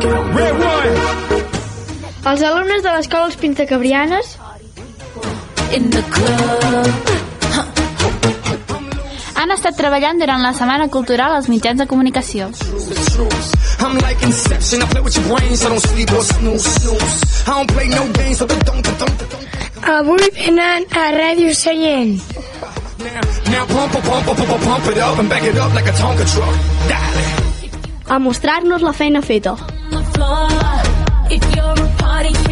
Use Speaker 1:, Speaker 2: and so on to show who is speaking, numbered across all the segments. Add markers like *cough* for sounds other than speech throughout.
Speaker 1: Red one.
Speaker 2: Els alumnes de l'escola Els Pintacabrianes
Speaker 3: Han estat treballant durant la Setmana Cultural als mitjans de comunicació.
Speaker 4: Avui venen a Ràdio Sallent.
Speaker 1: A
Speaker 2: mostrar-nos la feina feta.
Speaker 5: If you're a party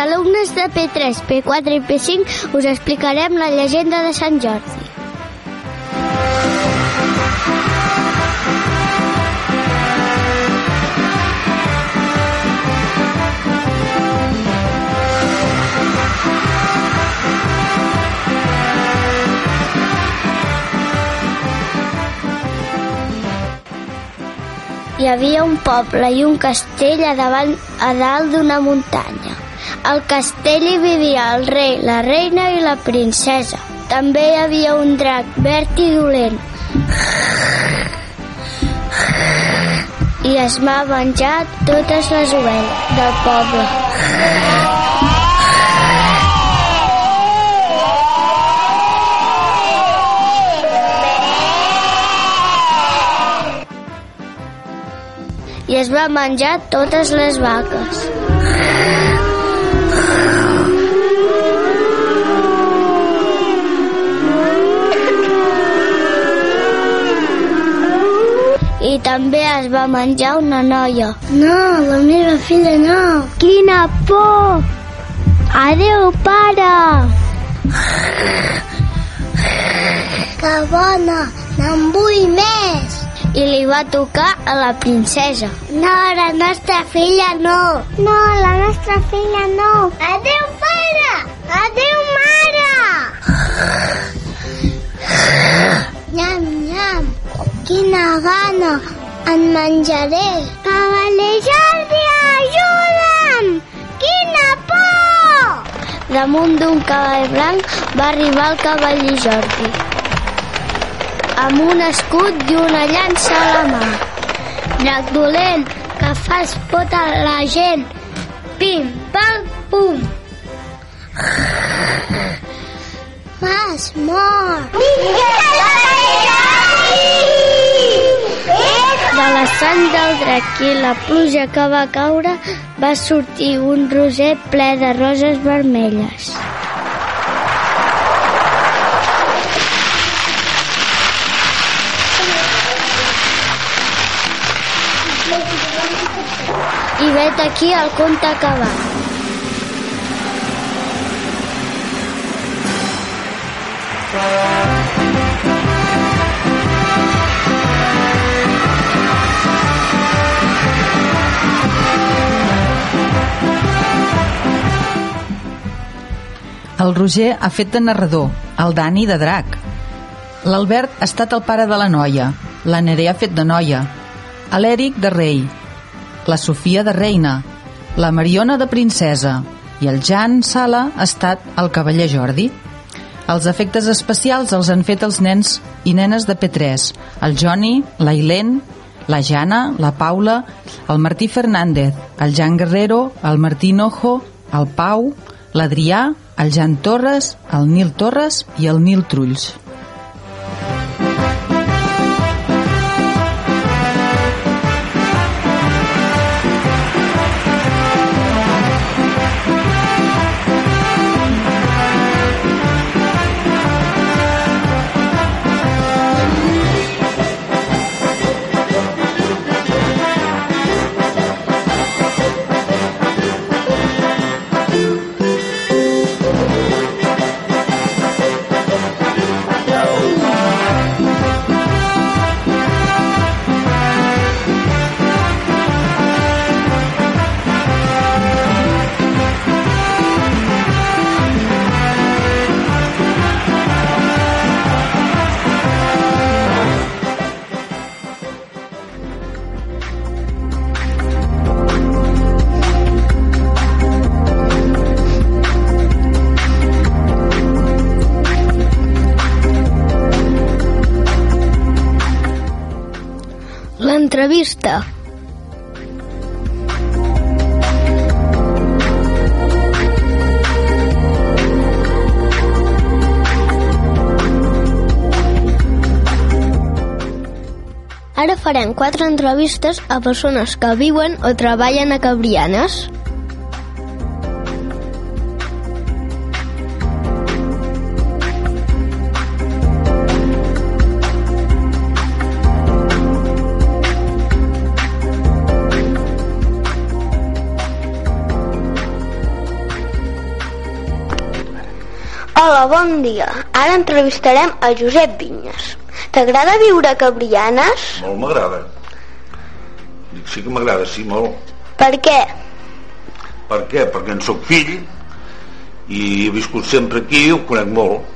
Speaker 6: alumnes de P3, P4 i P5 us explicarem la llegenda de Sant Jordi. Hi havia un poble i un castell a, davant, a dalt d'una muntanya. Al castell hi vivia el rei, la reina i la princesa. També hi havia un drac verd i dolent. I es va menjar totes les ovelles del poble. I es va menjar totes les vaques. I també es va menjar una noia. No, la meva filla no. Quina por! Adéu, pare! Que bona! Me'n vull més! I li va tocar a la princesa. No, la nostra filla no. No, la nostra filla no. Adéu, pare! Adéu, mare! Nyam, nyam. Quina gana. En menjaré. Cavaller Jordi, ajuda'm! Quina por! Damunt d'un cavall blanc va arribar el cavaller Jordi amb un escut i una llança a la mà. Drac dolent, que fas pot a la gent. Pim, pam, pum. M'has mort. De la sang del drac i la pluja que va caure va sortir un roser ple de roses vermelles. I vet aquí el conte acabat.
Speaker 7: El Roger ha fet de narrador, el Dani de drac. L'Albert ha estat el pare de la noia, la Nerea ha fet de noia, l'Èric de rei, la Sofia de reina, la Mariona de princesa i el Jan Sala ha estat el cavaller Jordi. Els efectes especials els han fet els nens i nenes de P3, el Johnny, la Ilén, la Jana, la Paula, el Martí Fernández, el Jan Guerrero, el Martí Nojo, el Pau, l'Adrià, el Jan Torres, el Nil Torres i el Nil Trulls.
Speaker 8: L'entrevista. Ara farem quatre entrevistes a persones que viuen o treballen a Cabrianes. Bon dia. Ara entrevistarem a Josep Vinyes. T'agrada viure a Cabrianes?
Speaker 9: Molt m'agrada. Dic, sí que m'agrada, sí, molt.
Speaker 8: Per què?
Speaker 9: Per què? Perquè en sóc fill i he viscut sempre aquí i ho conec molt.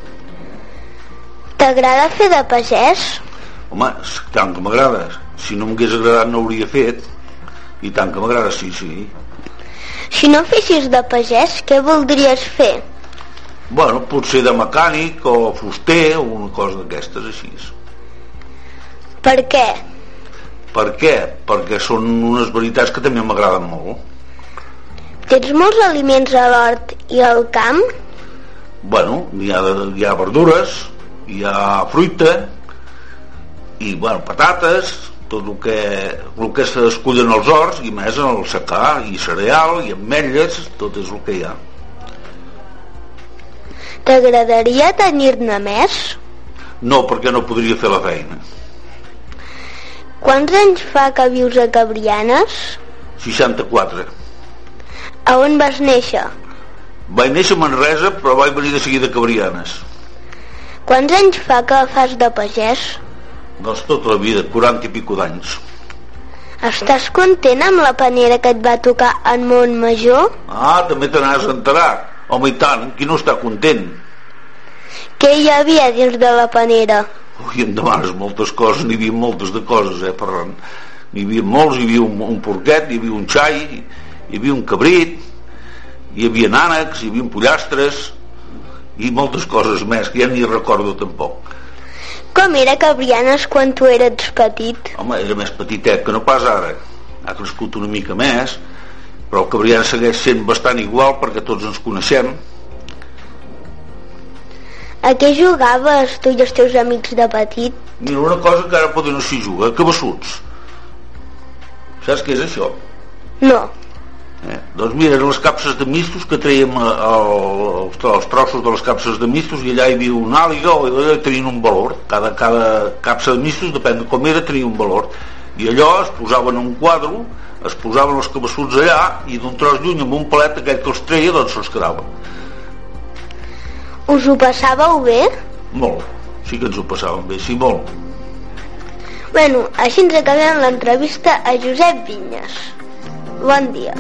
Speaker 8: T'agrada fer de pagès?
Speaker 9: Home, tant que m'agrada. Si no m'hagués agradat no hauria fet. I tant que m'agrada, sí, sí.
Speaker 8: Si no fessis de pagès, què voldries fer?
Speaker 9: Bueno, potser de mecànic o fuster o una cosa d'aquestes així.
Speaker 8: Per què?
Speaker 9: Per què? Perquè són unes veritats que també m'agraden molt.
Speaker 8: Tens molts aliments a l'hort i al camp?
Speaker 9: Bueno, hi ha, hi ha verdures, hi ha fruita i, bueno, patates, tot el que, el que s'escullen als horts i més en el secà i cereal i ametlles, tot és el que hi ha.
Speaker 8: T'agradaria tenir-ne més?
Speaker 9: No, perquè no podria fer la feina.
Speaker 8: Quants anys fa que vius a Cabrianes?
Speaker 9: 64.
Speaker 8: A on vas néixer?
Speaker 9: Vaig néixer a Manresa, però vaig venir de seguida a Cabrianes.
Speaker 8: Quants anys fa que fas de pagès?
Speaker 9: Doncs tota la vida, 40 i pico d'anys.
Speaker 8: Estàs content amb la panera que et va tocar en Montmajor?
Speaker 9: Ah, també te n'has enterat. Home, i tant, qui no està content?
Speaker 8: Què hi havia dins de la panera?
Speaker 9: Ui, em demanes moltes coses, n'hi havia moltes de coses, eh, Ferran. N'hi havia molts, hi havia un, un porquet, hi havia un xai, hi havia un cabrit, hi havia ànecs, hi havia pollastres, i moltes coses més, que ja ni recordo tampoc.
Speaker 8: Com era Cabrianes quan tu eres petit?
Speaker 9: Home, era més petitet que no pas ara. Ha crescut una mica més, però el Cabriana segueix sent bastant igual perquè tots ens coneixem.
Speaker 8: A què jugaves tu i els teus amics de petit?
Speaker 9: Mira, una cosa que ara poder no s'hi juga, cabassuts. Saps què és això?
Speaker 8: No.
Speaker 9: Eh? Doncs mira, eren les capses de mistos que traiem a, els, els trossos de les capses de mistos i allà hi havia un àliga i allà tenien un valor. Cada, cada capsa de mistos, depèn de com era, tenia un valor. I allò es posaven en un quadre, es posaven els cabassuts allà i d'un tros lluny amb un palet aquell que els treia doncs se'ls quedava.
Speaker 8: Us ho passàveu bé?
Speaker 9: Molt. Sí que ens ho passàvem bé, sí, molt.
Speaker 8: Bueno, així ens acabem l'entrevista a Josep Vinyes. Bon dia.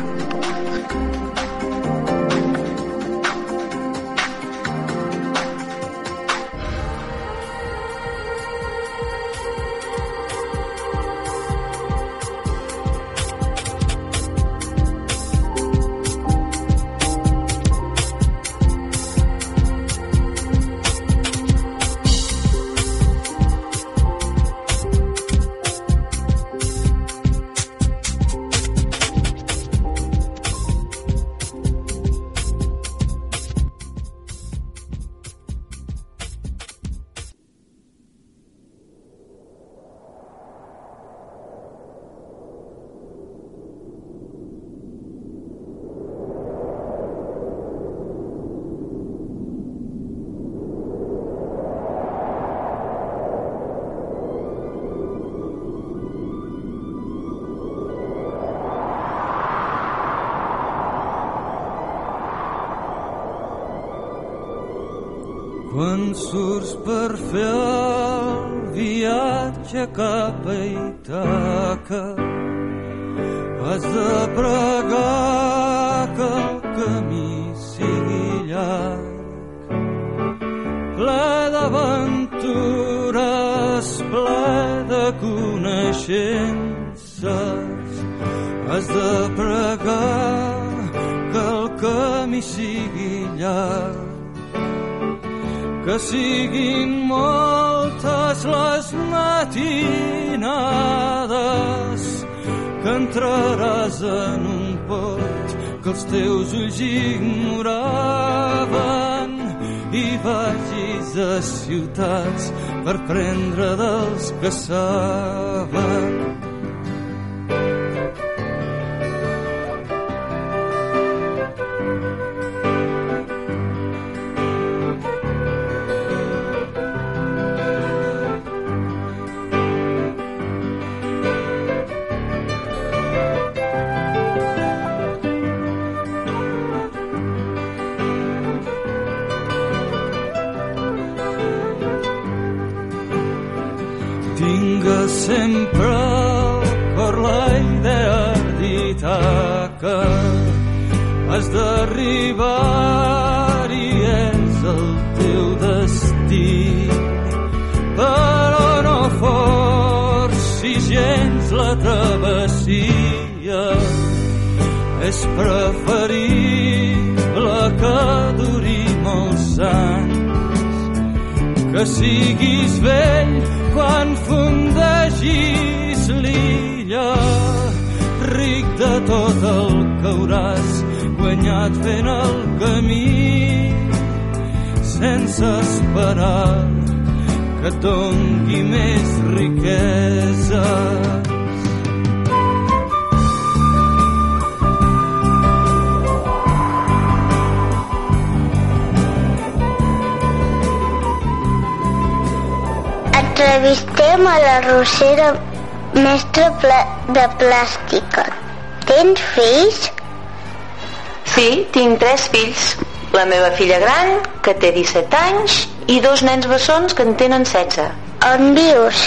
Speaker 10: Tinga sempre per la idea dita que has d'arribar i és el teu destí. Però no forcis gens la travessia, és preferible que duri molts anys que siguis vell quan fundegis l'illa ric de tot el que hauràs guanyat fent el camí sense esperar que et més riquesa.
Speaker 6: Entrevistem a la Rosera, mestra pla- de plàstica. Tens fills?
Speaker 11: Sí, tinc tres fills. La meva filla gran, que té 17 anys, i dos nens bessons que en tenen 16.
Speaker 6: On vius?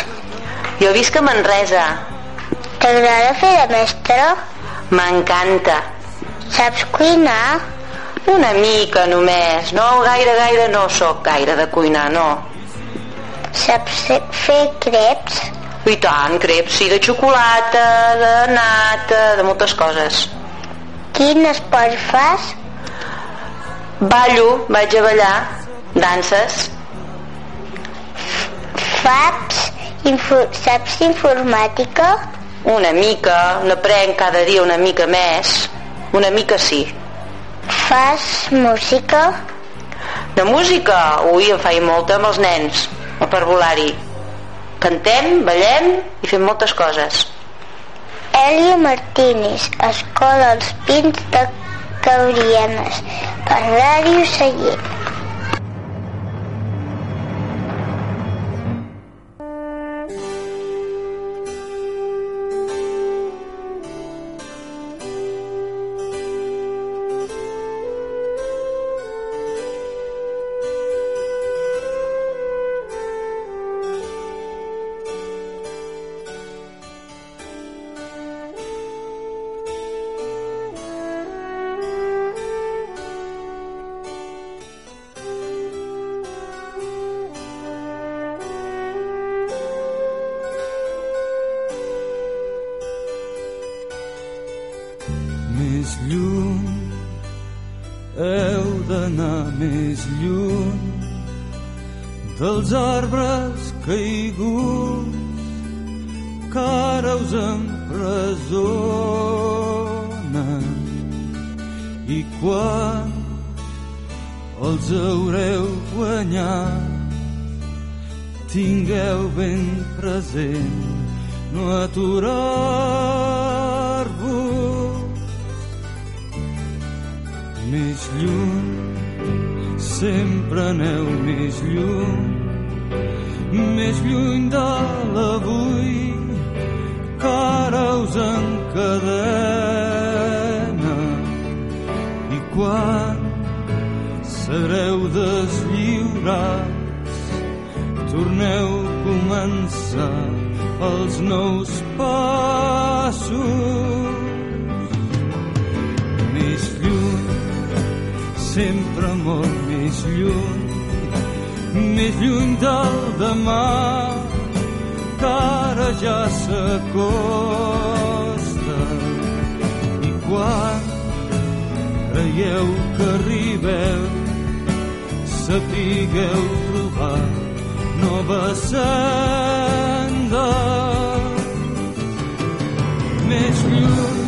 Speaker 11: Jo visc a Manresa.
Speaker 6: T'agrada fer de mestra?
Speaker 11: M'encanta.
Speaker 6: Saps cuinar?
Speaker 11: Una mica només. No gaire, gaire no sóc gaire de cuinar, no.
Speaker 6: Saps fer creps?
Speaker 11: I tant, creps, sí, de xocolata, de nata, de moltes coses.
Speaker 6: Quin esport fas?
Speaker 11: Ballo, vaig a ballar, danses.
Speaker 6: Faps? Info saps informàtica?
Speaker 11: Una mica, n'aprenc cada dia una mica més. Una mica sí.
Speaker 6: Fas música?
Speaker 11: De música? Ui, en faig molta amb els nens, a parvulari. Cantem, ballem i fem moltes coses.
Speaker 6: Elio Martínez, Escola Els Pins de Cabrianes, per Ràdio Sallent.
Speaker 10: Més lluny, heu d'anar més lluny dels arbres caiguts que ara us empresonen. I quan els haureu guanyat tingueu ben present no aturar-vos més lluny, sempre aneu més lluny, més lluny de l'avui, que ara us encadena. I quan sereu deslliurats, torneu a començar els nous passos sempre molt més lluny, més lluny del demà, que ara ja s'acosta. I quan creieu que arribeu, sapigueu trobar nova senda. Més lluny,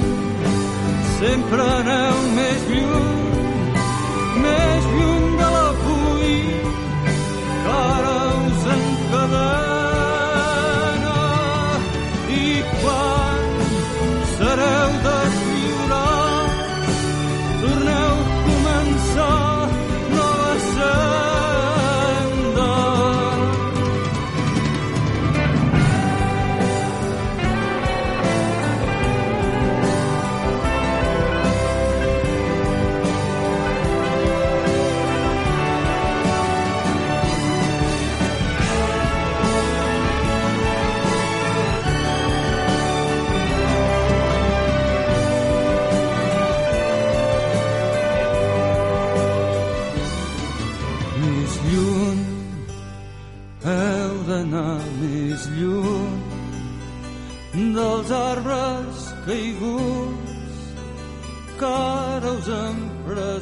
Speaker 10: sempre aneu més lluny, us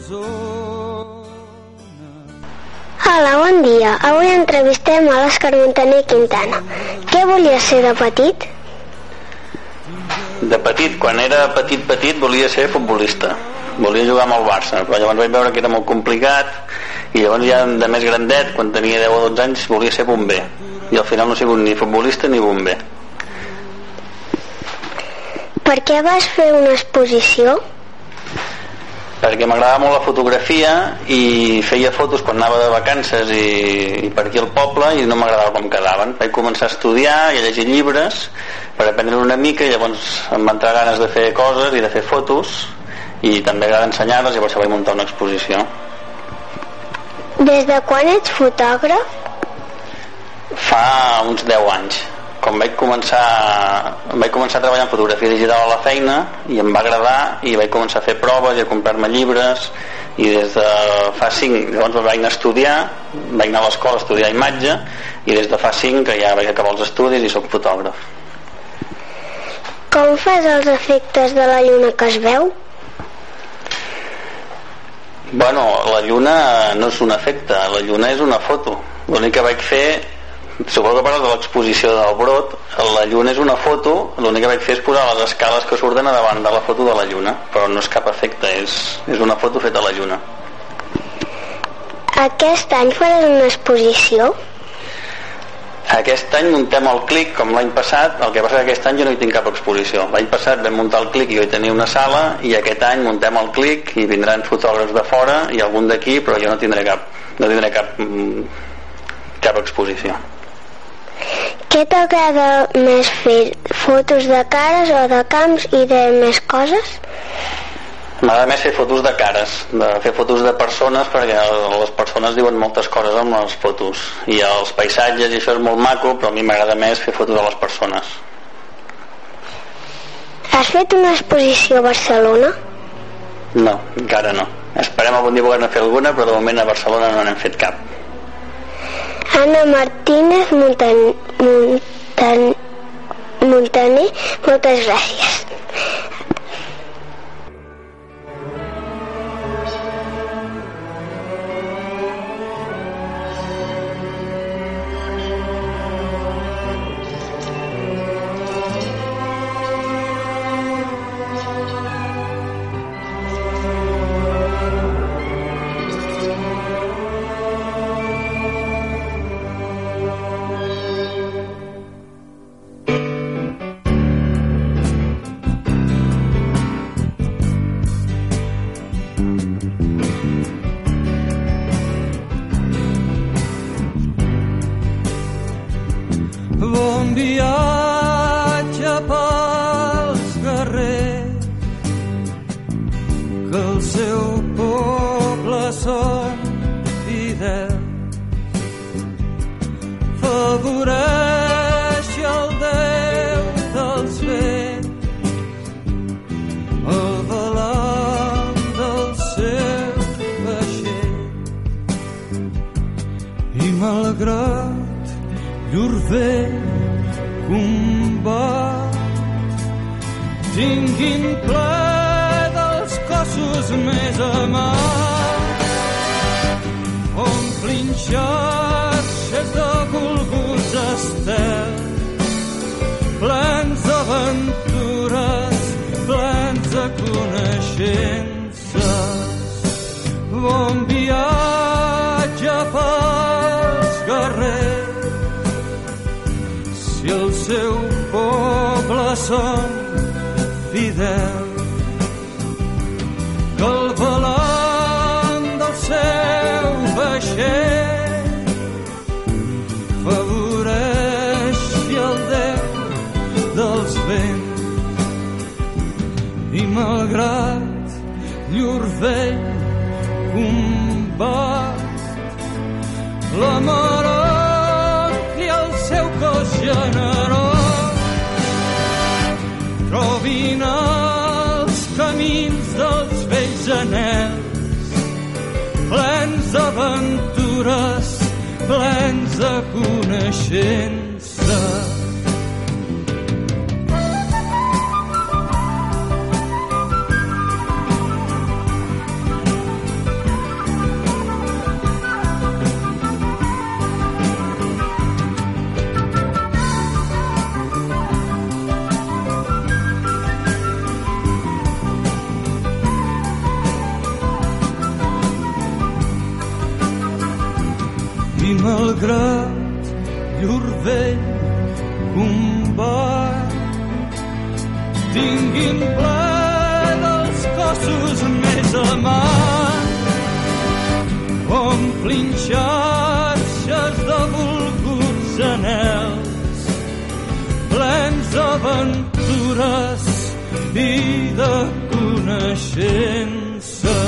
Speaker 6: Hola, bon dia. Avui entrevistem a l'Òscar Montaner Quintana. Què volia ser de petit?
Speaker 12: De petit, quan era petit petit volia ser futbolista volia jugar amb el Barça però llavors vaig veure que era molt complicat i llavors ja de més grandet quan tenia 10 o 12 anys volia ser bomber i al final no he sigut ni futbolista ni bomber
Speaker 6: Per què vas fer una exposició?
Speaker 12: Perquè m'agradava molt la fotografia i feia fotos quan anava de vacances i, i per aquí al poble i no m'agradava com quedaven. Vaig començar a estudiar i a llegir llibres per aprendre una mica i llavors em va entrar ganes de fer coses i de fer fotos i també agrada ensenyar-les i per això vaig muntar una exposició.
Speaker 6: Des de quan ets fotògraf?
Speaker 12: fa uns 10 anys quan vaig començar vaig començar a treballar en fotografia digital a la feina i em va agradar i vaig començar a fer proves i a comprar-me llibres i des de fa 5 llavors vaig anar a estudiar vaig anar a l'escola a estudiar imatge i des de fa 5 que ja vaig acabar els estudis i sóc fotògraf
Speaker 6: Com fas els efectes de la lluna que es veu?
Speaker 12: Bueno, la lluna no és un efecte, la lluna és una foto. L'únic que vaig fer, suposo que parles de l'exposició del brot, la lluna és una foto, l'únic que vaig fer és posar les escales que surten a davant de la foto de la lluna, però no és cap efecte, és, és una foto feta a la lluna.
Speaker 6: Aquest any faràs una exposició?
Speaker 12: Aquest any muntem el clic com l'any passat, el que passa que aquest any jo no hi tinc cap exposició. L'any passat vam muntar el clic i jo hi tenia una sala i aquest any muntem el clic i vindran fotògrafs de fora i algun d'aquí, però jo no tindré cap, no tindré cap, mm, cap exposició.
Speaker 6: Què t'agrada més fer? Fotos de cares o de camps i de més coses?
Speaker 12: M'agrada més fer fotos de cares, de fer fotos de persones perquè les persones diuen moltes coses amb les fotos i els paisatges i això és molt maco però a mi m'agrada més fer fotos de les persones
Speaker 6: Has fet una exposició a Barcelona?
Speaker 12: No, encara no esperem algun dia poder-ne fer alguna però de moment a Barcelona no n'hem fet cap
Speaker 6: Anna Martínez Montan... Montan... Montaner, moltes
Speaker 10: vell combat tinguin ple dels cossos més amats omplin xarxes de volguts estels. Plens d'aventures, plens de coneixences. Som fidels, que el balanç del seu vaixell favoreixi el Déu dels vents i malgrat llur vell combat la mort güneşin més amants omplint xarxes de volguts anels plens d'aventures i de coneixença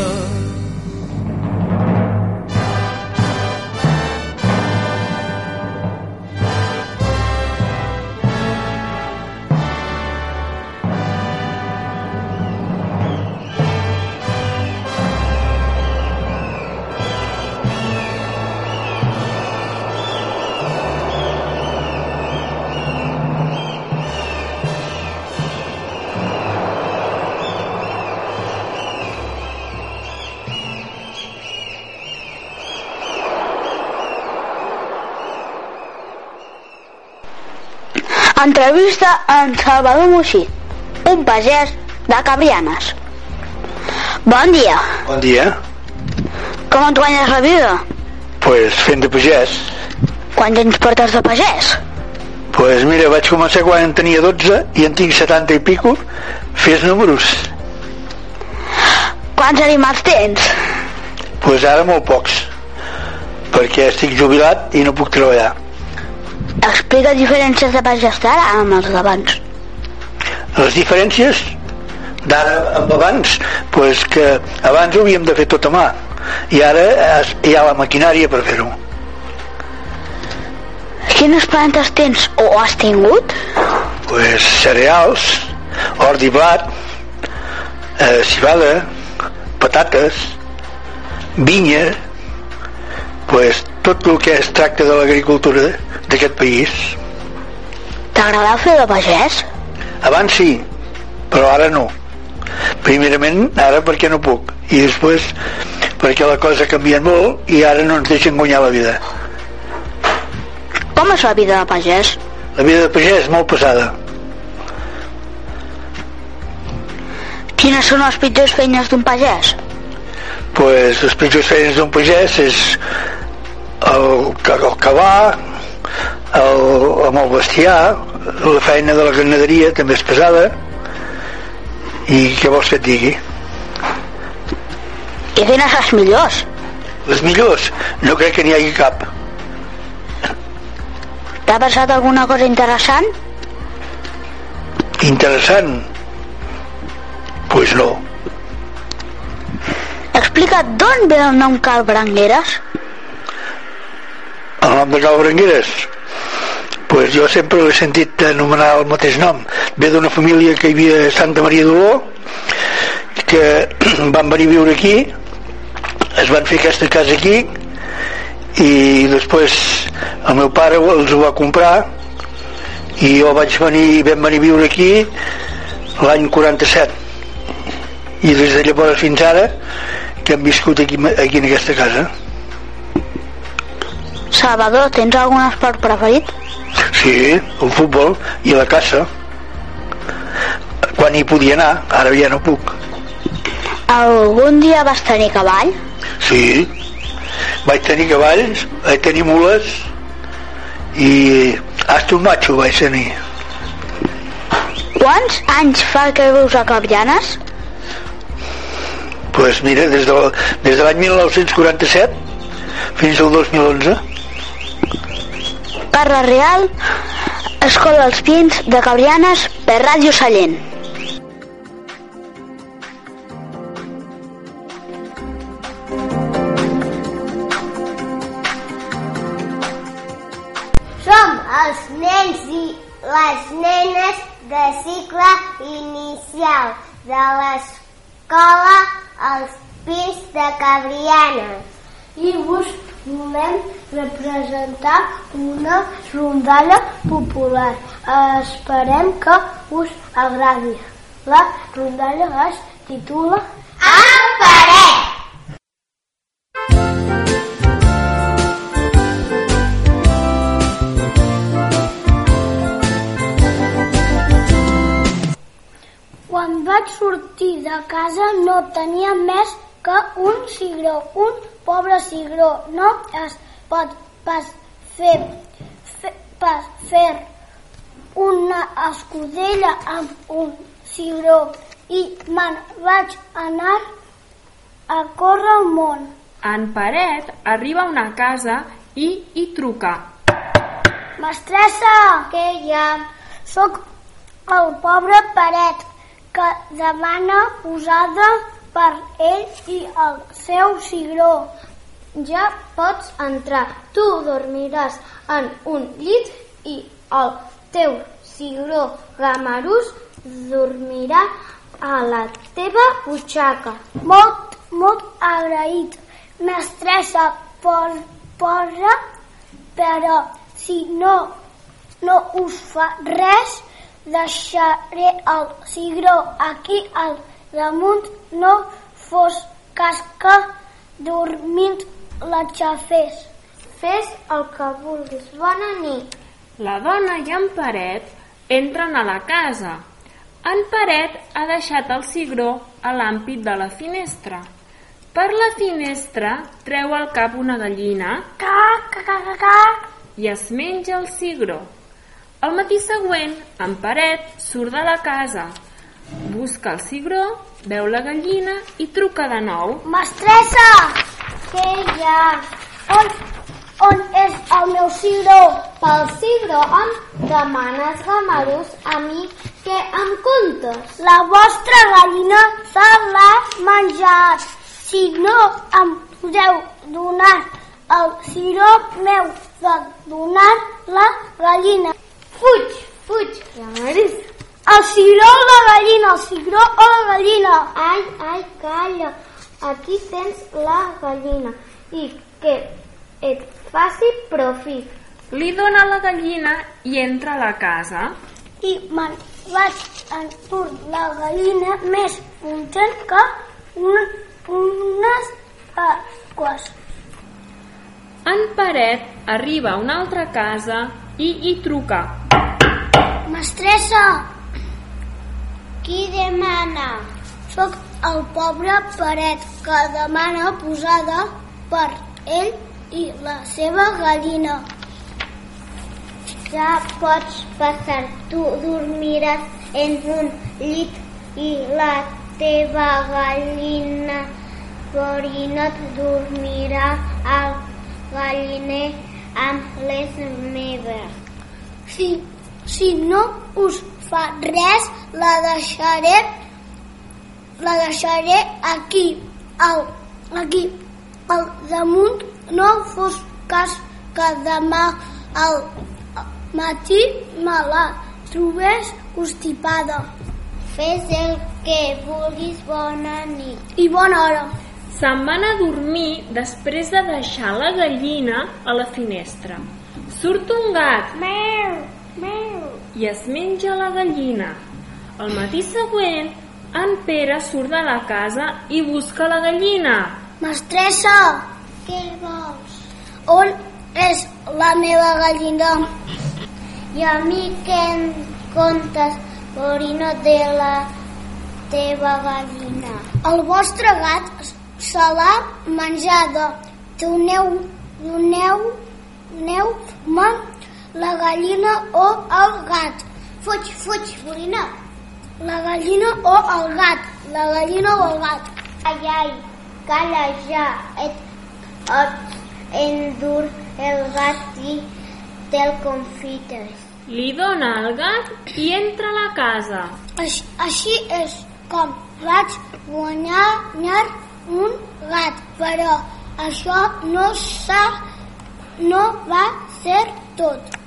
Speaker 6: Entrevista en Salvador Moixí, un pagès de Cabrianes. Bon dia.
Speaker 13: Bon dia.
Speaker 6: Com et guanyes la vida?
Speaker 13: Pues fent de pagès.
Speaker 6: Quants anys portes de pagès?
Speaker 13: Pues mira, vaig començar quan en tenia 12 i en tinc 70 i pico. Fes números.
Speaker 6: Quants animals tens?
Speaker 13: Pues ara molt pocs. Perquè estic jubilat i no puc treballar.
Speaker 6: Explica diferències de pagès d'ara amb els d'abans.
Speaker 13: Les diferències d'ara amb abans, pues que abans ho havíem de fer tot a mà i ara hi ha la maquinària per fer-ho.
Speaker 6: Quines plantes tens o has tingut?
Speaker 13: Pues cereals, ordi blat, eh, cibada, patates, vinya, pues tot el que es tracta de l'agricultura d'aquest país.
Speaker 6: T'agrada fer de pagès?
Speaker 13: Abans sí, però ara no. Primerament, ara perquè no puc. I després, perquè la cosa ha canviat molt i ara no ens deixen guanyar la vida.
Speaker 6: Com és la vida de pagès?
Speaker 13: La vida de pagès és molt pesada.
Speaker 6: Quines són les pitjors feines d'un pagès?
Speaker 13: pues, les pitjors feines d'un pagès és el, cavar, el, amb el bestiar, la feina de la ganaderia també és pesada, i què vols que et digui?
Speaker 6: I quines les millors?
Speaker 13: Les millors? No crec que n'hi hagi cap.
Speaker 6: T'ha passat alguna cosa interessant?
Speaker 13: Interessant? Pues no.
Speaker 6: Explica't d'on ve el nom Cal Brangueres?
Speaker 13: El de Cal Brangueres? Pues jo sempre l'he sentit anomenar el mateix nom. Ve d'una família que hi havia Santa Maria d'Oló, que *clears throat* van venir a viure aquí, es van fer aquesta casa aquí, i després el meu pare els ho va comprar i jo vaig venir, vam venir a viure aquí l'any 47 i des de llavors fins ara que hem viscut aquí, aquí en aquesta casa
Speaker 14: Salvador, tens algun esport preferit?
Speaker 13: Sí, el futbol i la caça. Quan hi podia anar, ara ja no puc.
Speaker 14: Algun dia vas tenir cavall?
Speaker 13: Sí, vaig tenir cavalls, vaig tenir mules i hasta un macho vaig tenir.
Speaker 14: Quants anys fa que vius a Cabrianes?
Speaker 13: pues mira, des de, des de l'any 1947 fins al 2011.
Speaker 14: Parla Real, Escola Els Pins de Cabrianes per Ràdio Sallent.
Speaker 6: Som els nens i les nenes de cicle inicial de l'escola Els Pins de Cabrianes. I us volem representar una rondalla popular. Esperem que us agradi. La rondalla es titula Amparet! Quan vaig sortir de casa no tenia més que un cigró. Un pobre cigró no es pot pas fer, fer, pas fer una escudella amb un cigró i me'n vaig anar a córrer el món.
Speaker 15: En Paret arriba a una casa i hi truca.
Speaker 6: Mestressa! Què hi ha? Soc el pobre Paret que demana posada per ell i el seu cigró. Ja pots entrar. Tu dormiràs en un llit i el teu cigró gamarús dormirà a la teva butxaca. Molt, molt agraït. Mestressa, por, posa, però si no, no us fa res, deixaré el cigró aquí al damunt, no fos cas que dormint l'aixafés. Fes el que vulguis. Bona nit.
Speaker 15: La dona i en Paret entren a la casa. En Paret ha deixat el cigró a l'ampit de la finestra. Per la finestra treu al cap una gallina
Speaker 6: Ca, ca, ca, ca, ca.
Speaker 15: i es menja el cigró. El matí següent, en Paret surt de la casa, busca el cigró, veu la gallina i truca de nou.
Speaker 6: Mestressa! Què hi ha? On, on és el meu cigró? Pel cigró em demanes gamarús a mi que em contes. La vostra gallina se l'ha menjat. Si no em podeu donar el cigró meu de donar la gallina. Fuig, fuig, gamarús. El cigró o la gallina, el cigró o la gallina. Ai, ai, calla. Aquí tens la gallina i que et faci profit.
Speaker 15: Li dona la gallina i entra a la casa.
Speaker 6: I me'n vaig endur la gallina més content que una, unes pasques.
Speaker 15: En Paret arriba a una altra casa i hi truca.
Speaker 6: Mestressa! Qui demana? Soc el pobre Paret que demana posada per ell i la seva gallina. Ja pots passar, tu dormiràs en un llit i la teva gallina borinot dormirà al galliner amb les meves. Si, si no us fa res, la deixaré la deixaré aquí, al, aquí, al damunt. No fos cas que demà al matí me la trobés constipada. Fes el que vulguis, bona nit. I bona hora.
Speaker 15: Se'n van a dormir després de deixar la gallina a la finestra. Surt un gat
Speaker 6: Meu.
Speaker 15: I es menja la gallina. El matí següent, en Pere surt de la casa i busca la gallina.
Speaker 6: Mestressa! Què vols? On és la meva gallina. I a mi què em contes, Orino, de la teva gallina? El vostre gat se l'ha menjada. Doneu, doneu, doneu-me la gallina o el gat. Fuig, fuig, Orina. La gallina o el gat. La gallina o el gat. Ai, ai, calla ja. Et, et endur el gat i te'l confites.
Speaker 15: Li dona el gat i entra a la casa.
Speaker 6: Així, així és com vaig guanyar un gat, però això no s'ha no va ser tot.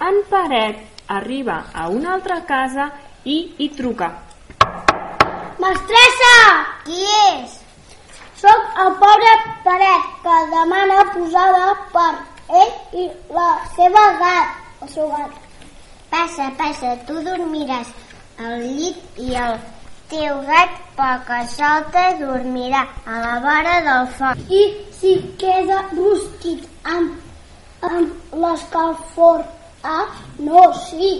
Speaker 15: En Paret arriba a una altra casa i hi truca.
Speaker 6: Mestressa! Qui és? Soc el pobre Paret que demana posada per ell i la seva gat, el seu gat. Passa, passa, tu dormiràs al llit i el teu gat poca solta dormirà a la vora del foc. I si queda rosquit amb, amb l'escalfor, ah, no, sí,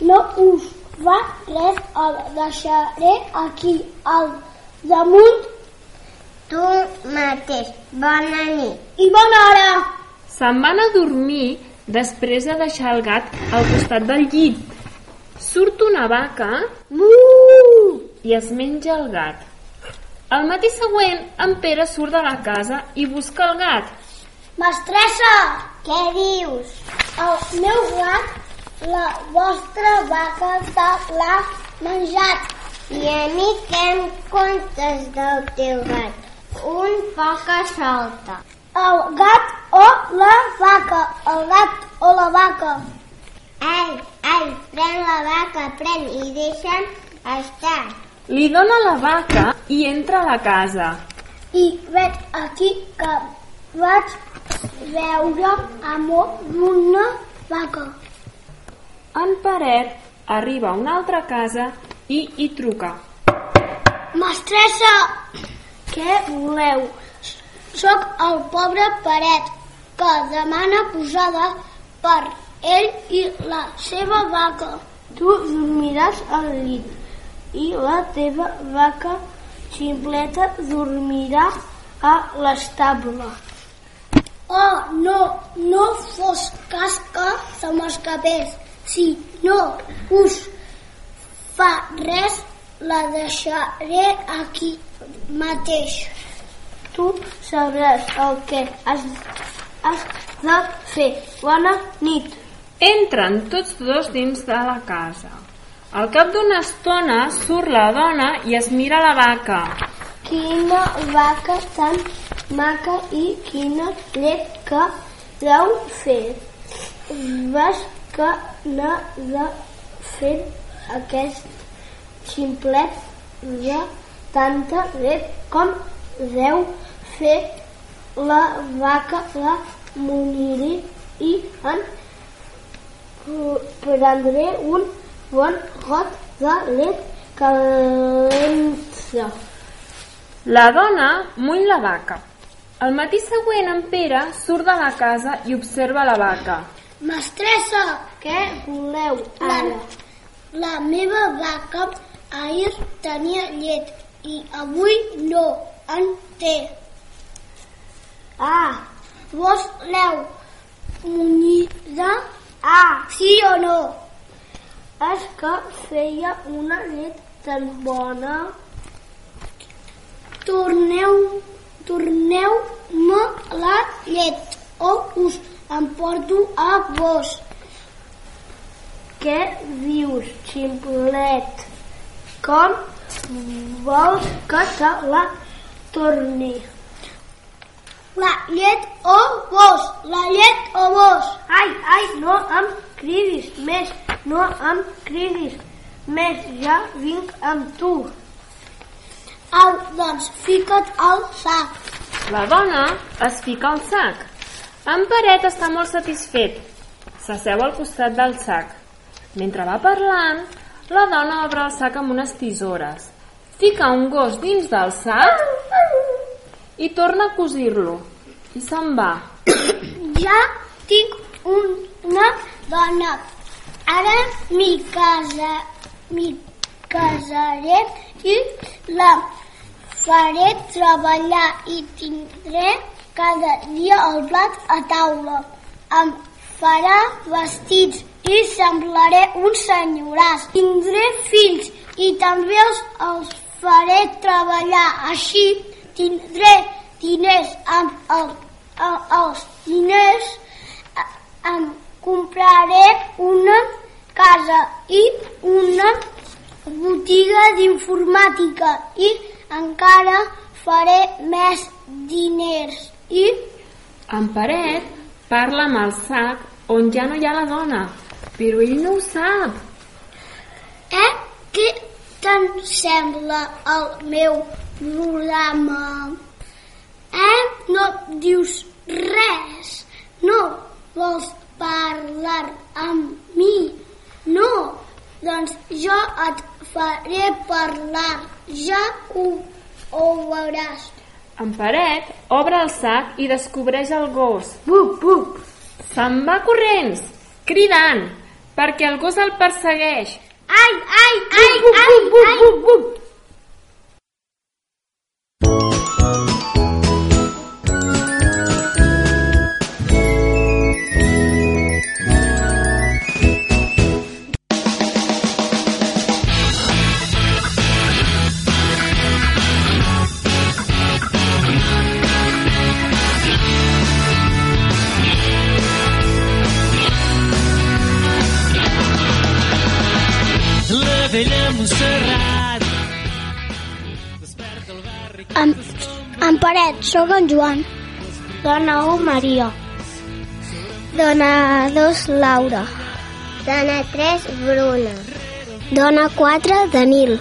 Speaker 6: no us va res, el deixaré aquí al damunt. Tu mateix, bona nit. I bona hora.
Speaker 15: Se'n van a dormir després de deixar el gat al costat del llit. Surt una vaca i es menja el gat. Al matí següent, en Pere surt de la casa i busca el gat.
Speaker 6: Mestressa! Què dius? El meu gat, la vostra vaca se l'ha menjat. I a mi què em contes del teu gat? Un poca solta. El gat o la vaca? El gat o la vaca? Ai, ai, pren la vaca, pren i deixa'm estar.
Speaker 15: Li dona la vaca i entra a la casa.
Speaker 6: I vet aquí que vaig veure amor d'una vaca.
Speaker 15: En Paret arriba a una altra casa i hi truca.
Speaker 6: Mestressa, què voleu? Soc el pobre Paret que demana posada per ell i la seva vaca. Tu dormiràs al llit i la teva vaca ximpleta dormirà a l'estable. Oh, no, no fos cas que se m'escapés. Si no us fa res, la deixaré aquí mateix. Tu sabràs el que has, has de fer. Bona nit.
Speaker 15: Entren tots dos dins de la casa. Al cap d'una estona surt la dona i es mira la vaca.
Speaker 6: Quina vaca tan maca i quina llet que deu fer. Vas que n'ha de fer aquest ximplet de tanta llet com deu fer la vaca la muniré i en prendré un bon got de llet calenta.
Speaker 15: La dona muny la vaca. Al matí següent en Pere surt de la casa i observa la vaca.
Speaker 6: Mestressa, què voleu ara? La, la meva vaca ahir tenia llet i avui no en té. Ah, vos l'heu munyida? Ah, sí o no? És que feia una llet tan bona. Torneu, torneu-me la llet o us emporto a vos. Què dius, ximplet? Com vols que te la torni? La llet o vos, la llet o vos. Ai, ai, no em cridis més, no em cridis més, ja vinc amb tu. Au, doncs, fica't al sac.
Speaker 15: La dona es fica al sac. En Paret està molt satisfet. S'asseu al costat del sac. Mentre va parlant, la dona obre el sac amb unes tisores. Fica un gos dins del sac i torna a cosir-lo. I se'n va.
Speaker 6: Ja Estic una dona. Ara m'hi casa, casaré i la faré treballar i tindré cada dia el plat a taula. Em farà vestits i semblaré un senyoràs. Tindré fills i també els, els faré treballar. Així tindré diners amb el, el, els diners em compraré una casa i una botiga d'informàtica i encara faré més diners. I?
Speaker 15: En Paret parla amb el sac on ja no hi ha la dona, però ell no ho sap.
Speaker 6: eh, què te'n sembla el meu programa? Eh, no dius res, no vols parlar amb mi, no, doncs jo et faré parlar, ja ho, ho veuràs.
Speaker 15: En Paret obre el sac i descobreix el gos. Bup, bup. Se'n va corrents, cridant, perquè el gos el persegueix.
Speaker 6: Ai, ai, ai, ai, ai.
Speaker 16: La
Speaker 6: Paret, sóc en Joan. Dona 1, Maria. Dona 2, Laura. Dona 3, Bruna. Dona 4, Danil.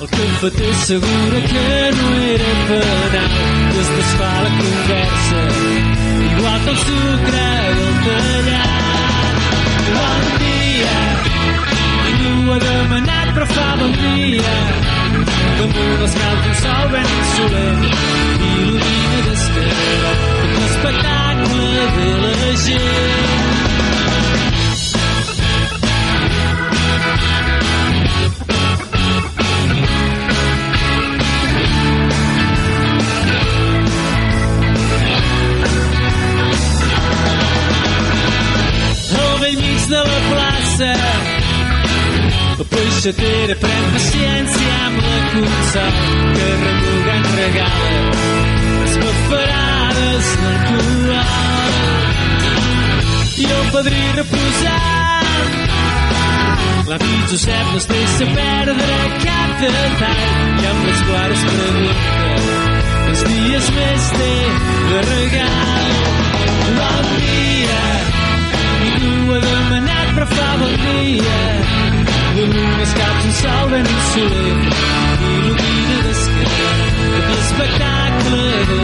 Speaker 16: El cafeter assegura que no era penal que es desfà la conversa igual que el sucre del tallat bon dia ningú ha demanat però fa bon dia damunt els camps un sol ben insolent il·lumina d'esquerra l'espectacle de la gent la la paciència amb la consol que remugant regala les paperades natural i el padrí reposant l'avi Josep no es deixa perdre cap detall. I amb les clares pregunta els dies més té de regal. Bon dia. Ningú ha demanat però fa bon dia damunt els caps un sol ben insolent il·lumina d'esquerra tot l'espectacle de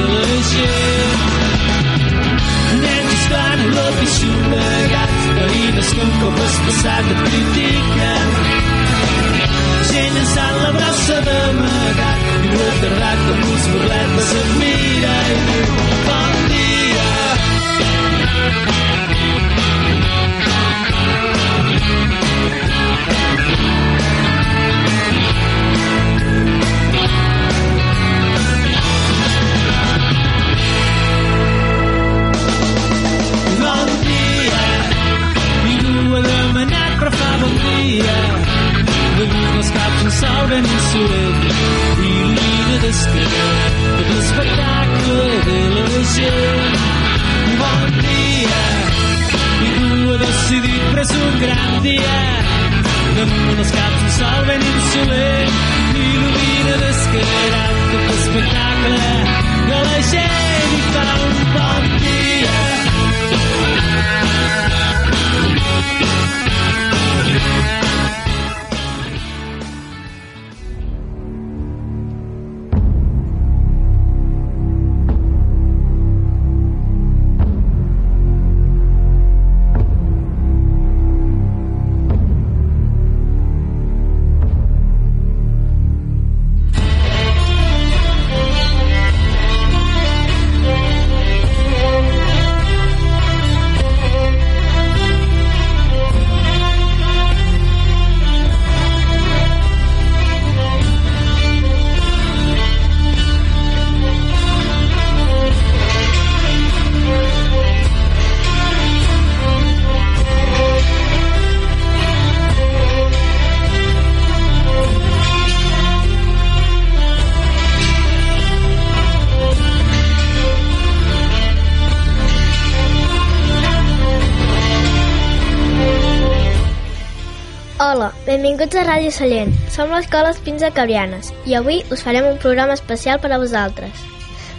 Speaker 2: benvinguts a Ràdio Sallent. Som l'escola Espins de Cabrianes i avui us farem un programa especial per a vosaltres.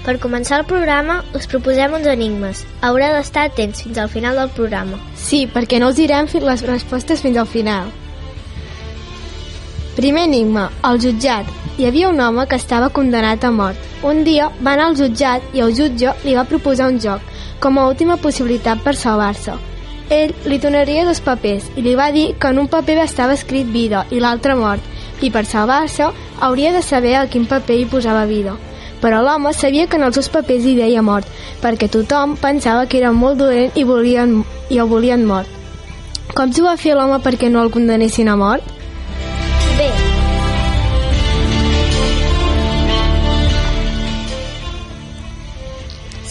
Speaker 2: Per començar el programa us proposem uns enigmes. Haureu d'estar atents fins al final del programa.
Speaker 17: Sí, perquè no us direm les respostes fins al final. Primer enigma, el jutjat. Hi havia un home que estava condemnat a mort. Un dia va anar al jutjat i el jutge li va proposar un joc, com a última possibilitat per salvar-se. Ell li donaria dos papers i li va dir que en un paper estava escrit vida i l'altre mort, i per salvar-se hauria de saber a quin paper hi posava vida. Però l'home sabia que en els dos papers hi deia mort, perquè tothom pensava que era molt dolent i, volien, i el volien mort. Com s'ho va fer l'home perquè no el condenessin a mort?
Speaker 2: Bé,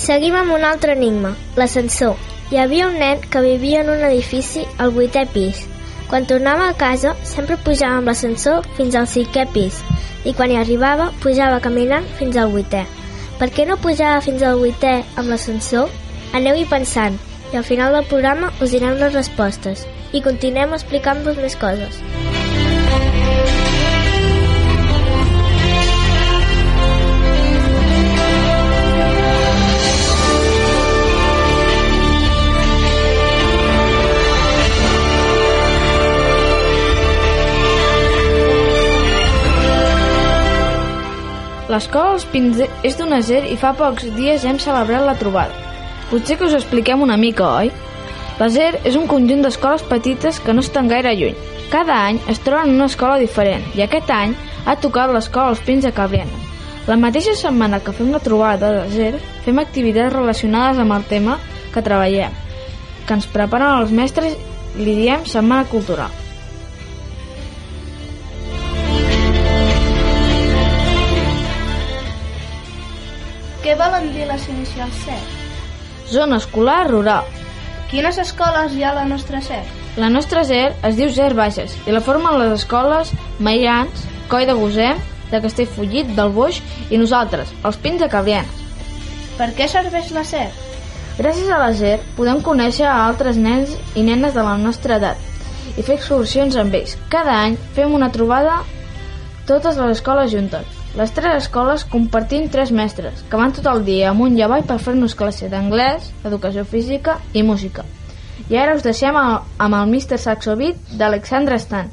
Speaker 2: Seguim amb un altre enigma, l'ascensor. Hi havia un nen que vivia en un edifici al vuitè pis. Quan tornava a casa, sempre pujava amb l'ascensor fins al cinquè pis i quan hi arribava, pujava caminant fins al vuitè. Per què no pujava fins al vuitè amb l'ascensor? Aneu-hi pensant i al final del programa us direm les respostes i continuem explicant-vos més coses.
Speaker 18: L'escola Els Pins és d'un acer i fa pocs dies hem celebrat la trobada. Potser que us expliquem una mica, oi? L'Acer és un conjunt d'escoles petites que no estan gaire lluny. Cada any es troben en una escola diferent i aquest any ha tocat l'escola Els Pins de Cabriana. La mateixa setmana que fem la trobada d'Acer, fem activitats relacionades amb el tema que treballem, que ens preparen els mestres i li diem Setmana Cultural.
Speaker 19: Què volen dir les inicials C?
Speaker 18: Zona escolar rural.
Speaker 19: Quines escoles hi ha a la nostra SER?
Speaker 18: La nostra SER es diu SER Baixes i la formen les escoles Mairans, Coi de Gosem, de Castellfollit, del Boix i nosaltres, els Pins de Cabrianes.
Speaker 19: Per què serveix la SER?
Speaker 18: Gràcies a la SER podem conèixer a altres nens i nenes de la nostra edat i fer excursions amb ells. Cada any fem una trobada totes les escoles juntes. Les tres escoles compartint tres mestres, que van tot el dia amunt i avall per fer-nos classe d'anglès, educació física i música. I ara us deixem amb el Mr. Saxo Beat d'Alexandre Stan.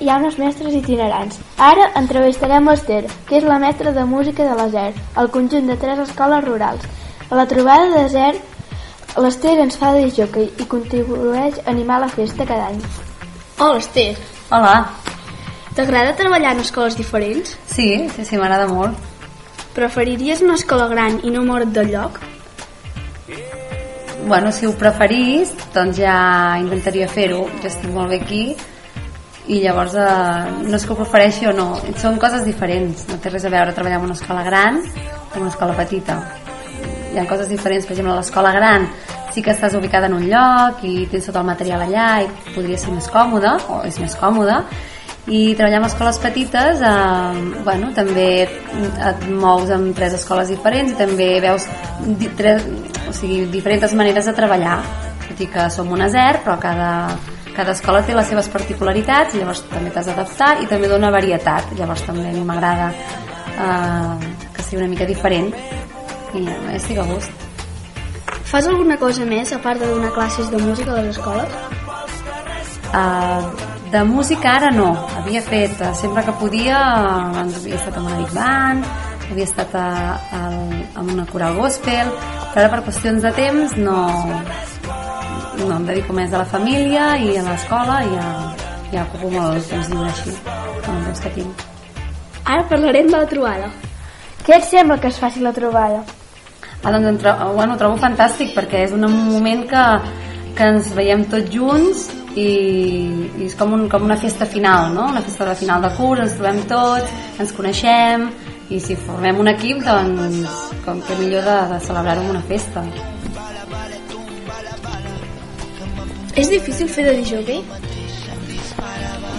Speaker 17: Hi ha unes mestres itinerants. Ara entrevistarem l'Ester, que és la mestra de música de la GER, al conjunt de tres escoles rurals. A la trobada de GER, l'Ester ens fa de jockey i contribueix a animar la festa cada any.
Speaker 20: Hola, Esther.
Speaker 21: Hola.
Speaker 20: T'agrada treballar en escoles diferents?
Speaker 21: Sí, sí, sí, m'agrada molt.
Speaker 20: Preferiries una escola gran i no moure't del lloc?
Speaker 21: Bueno, si ho preferís, doncs ja intentaria fer-ho. Jo estic molt bé aquí i llavors eh, no és que ho prefereixi o no, són coses diferents. No té res a veure treballar en una escola gran en una escola petita. Hi ha coses diferents, per exemple, a l'escola gran sí que estàs ubicada en un lloc i tens tot el material allà i podria ser més còmode, o és més còmode, i treballar en escoles petites eh, bueno, també et mous en tres escoles diferents i també veus tres, o sigui, diferents maneres de treballar tot i que som una ZER però cada, cada escola té les seves particularitats i llavors també t'has d'adaptar i també dona varietat. Llavors també a mi m'agrada eh, que sigui una mica diferent. I ja, estic a gust.
Speaker 20: Fas alguna cosa més, a part de donar classes de música a les escoles?
Speaker 21: Uh, de música ara no. Havia fet, uh, sempre que podia abans havia estat amb una big band havia estat a, a, amb una coral gospel però ara per qüestions de temps no em dedico més a la família i a l'escola i ja, ja ocupo molt el temps lliure així amb el temps que tinc
Speaker 20: Ara parlarem de la trobada.
Speaker 17: Què et sembla que es faci la trobada?
Speaker 21: Ah, doncs tro bueno, ho trobo fantàstic perquè és un moment que, que ens veiem tots junts i, i és com, un, com una festa final, no? una festa de final de curs, ens trobem tots, ens coneixem i si formem un equip doncs com que millor de, de celebrar-ho amb una festa
Speaker 20: És difícil fer de disjockey?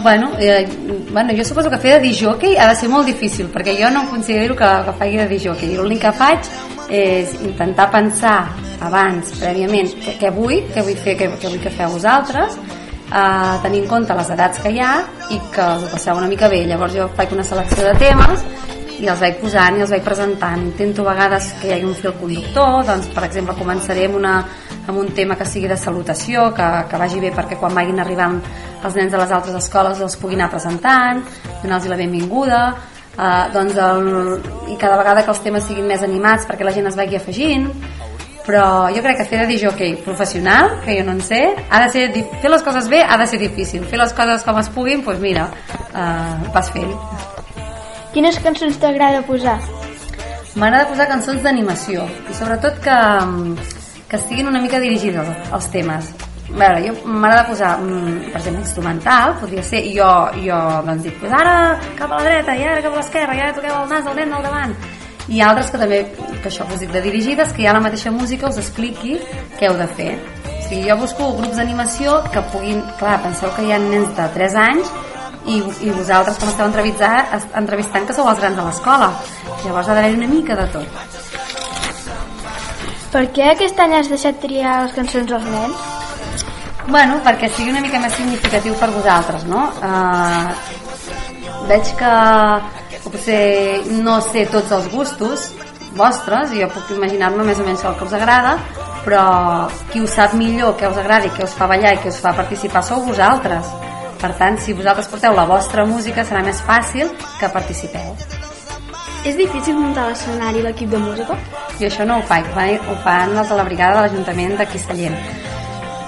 Speaker 21: Bueno, eh, bueno, jo suposo que fer de disjockey ha de ser molt difícil perquè jo no considero que, que faci de disjockey l'únic que faig és intentar pensar abans, prèviament què, què vull, què vull fer, què, què vull que feu vosaltres eh, tenir en compte les edats que hi ha i que us ho passeu una mica bé llavors jo faig una selecció de temes i els vaig posant i els vaig presentant intento a vegades que hi hagi un fil conductor doncs per exemple començaré amb, una, amb un tema que sigui de salutació que, que vagi bé perquè quan vagin arribant els nens de les altres escoles els puguin anar presentant donar-los la benvinguda eh, doncs el, i cada vegada que els temes siguin més animats perquè la gent es vagi afegint però jo crec que fer de disjockey professional, que jo no en sé, ha de ser, fer les coses bé ha de ser difícil, fer les coses com es puguin, doncs mira, eh, vas fent.
Speaker 17: Quines cançons t'agrada posar?
Speaker 21: M'agrada posar cançons d'animació i sobretot que, que estiguin una mica dirigides als temes. A veure, jo m'agrada posar, mm, per exemple, instrumental, podria ser, jo, jo doncs dic, pues ara cap a la dreta, i ara cap a l'esquerra, i ara toqueu el nas del nen del davant. I altres que també, que això us dic de dirigides, que ja la mateixa música us expliqui què heu de fer. O sigui, jo busco grups d'animació que puguin... Clar, penseu que hi ha nens de 3 anys i, i vosaltres com esteu entrevistant, entrevistant que sou els grans de l'escola llavors ha d'haver una mica de tot
Speaker 17: Per què aquest any has deixat triar les cançons als nens?
Speaker 21: bueno, perquè sigui una mica més significatiu per vosaltres no? Uh, veig que potser no sé tots els gustos vostres i jo puc imaginar-me més o menys el que us agrada però qui ho sap millor què us agrada i què us fa ballar i què us fa participar sou vosaltres per tant, si vosaltres porteu la vostra música serà més fàcil que participeu.
Speaker 20: És difícil muntar l'escenari i l'equip de música?
Speaker 21: jo això no ho faig, ho fan, els de la brigada de l'Ajuntament de Quissallent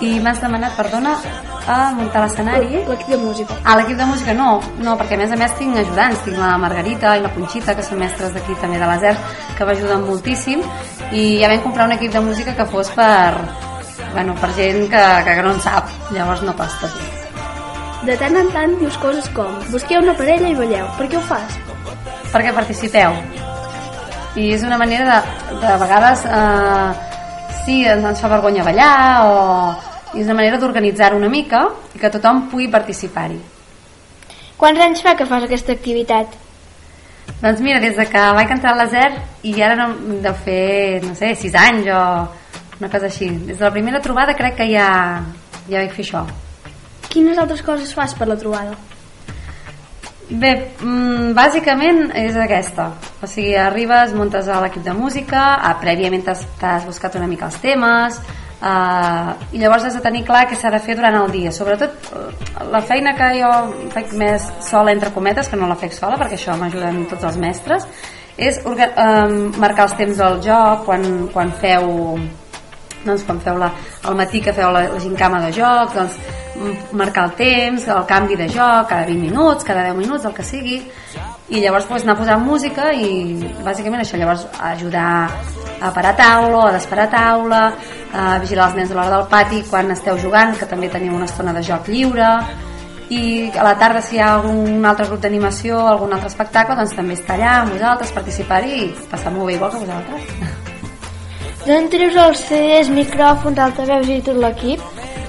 Speaker 21: i m'has demanat, perdona a muntar l'escenari?
Speaker 20: L'equip de música.
Speaker 21: Ah, l'equip de música no, no, perquè a més a més tinc ajudants. Tinc la Margarita i la Conxita que són mestres d'aquí també de l'Azer que m'ajuden moltíssim. I ja vam comprar un equip de música que fos per bueno, per gent que, que no en sap. Llavors no costa gens
Speaker 20: De tant en tant dius coses com busqueu una parella i balleu. Per què ho fas?
Speaker 21: perquè participeu i és una manera de, de vegades eh, sí, ens, fa vergonya ballar o i és una manera d'organitzar una mica i que tothom pugui participar-hi
Speaker 17: Quants anys fa que fas aquesta activitat?
Speaker 21: Doncs mira, des de que vaig entrar a l'Azer i ara no, deu fer, no sé, 6 anys o una cosa així. Des de la primera trobada crec que ja, ja vaig fer això.
Speaker 20: Quines altres coses fas per la trobada?
Speaker 21: Bé, mm, bàsicament és aquesta. O sigui, arribes, muntes a l'equip de música, ah, prèviament t'has buscat una mica els temes, Uh, i llavors has de tenir clar què s'ha de fer durant el dia sobretot eh, la feina que jo faig més sola entre cometes que no la faig sola perquè això m'ajuden tots els mestres és um, marcar els temps del joc quan, quan feu doncs quan feu la, al matí que feu la, la gincama de joc doncs marcar el temps, el canvi de joc cada 20 minuts, cada 10 minuts, el que sigui i llavors pues, anar posant música i bàsicament això, llavors ajudar a parar taula a desparar taula a vigilar els nens a l'hora del pati quan esteu jugant, que també teniu una estona de joc lliure i a la tarda si hi ha algun altre grup d'animació algun altre espectacle, doncs també estar allà amb vosaltres, participar-hi i passar molt bé igual que vosaltres
Speaker 17: D'on treus els CDs, micròfons, altaveus i tot l'equip?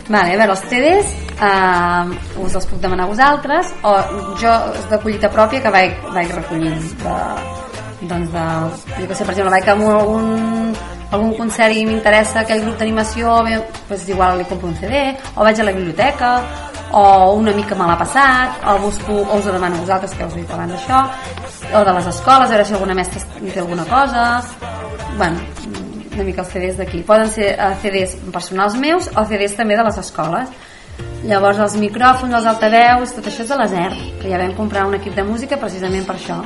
Speaker 21: Vale, a veure, els CDs eh, us els puc demanar a vosaltres o jo és de collita pròpia que vaig, vaig recollint de, doncs de, jo que sé, per exemple, vaig a algun, algun concert i m'interessa aquell grup d'animació, doncs igual li compro un CD, o vaig a la biblioteca, o un amic que me l'ha passat, o, busco, o us ho demano a vosaltres, que us he dit abans d'això, o de les escoles, a veure si alguna mestra té alguna cosa, bueno, una mica els CDs d'aquí. Poden ser eh, CDs personals meus o CDs també de les escoles. Llavors els micròfons, els altaveus, tot això és de l'Azer, que ja vam comprar un equip de música precisament per això.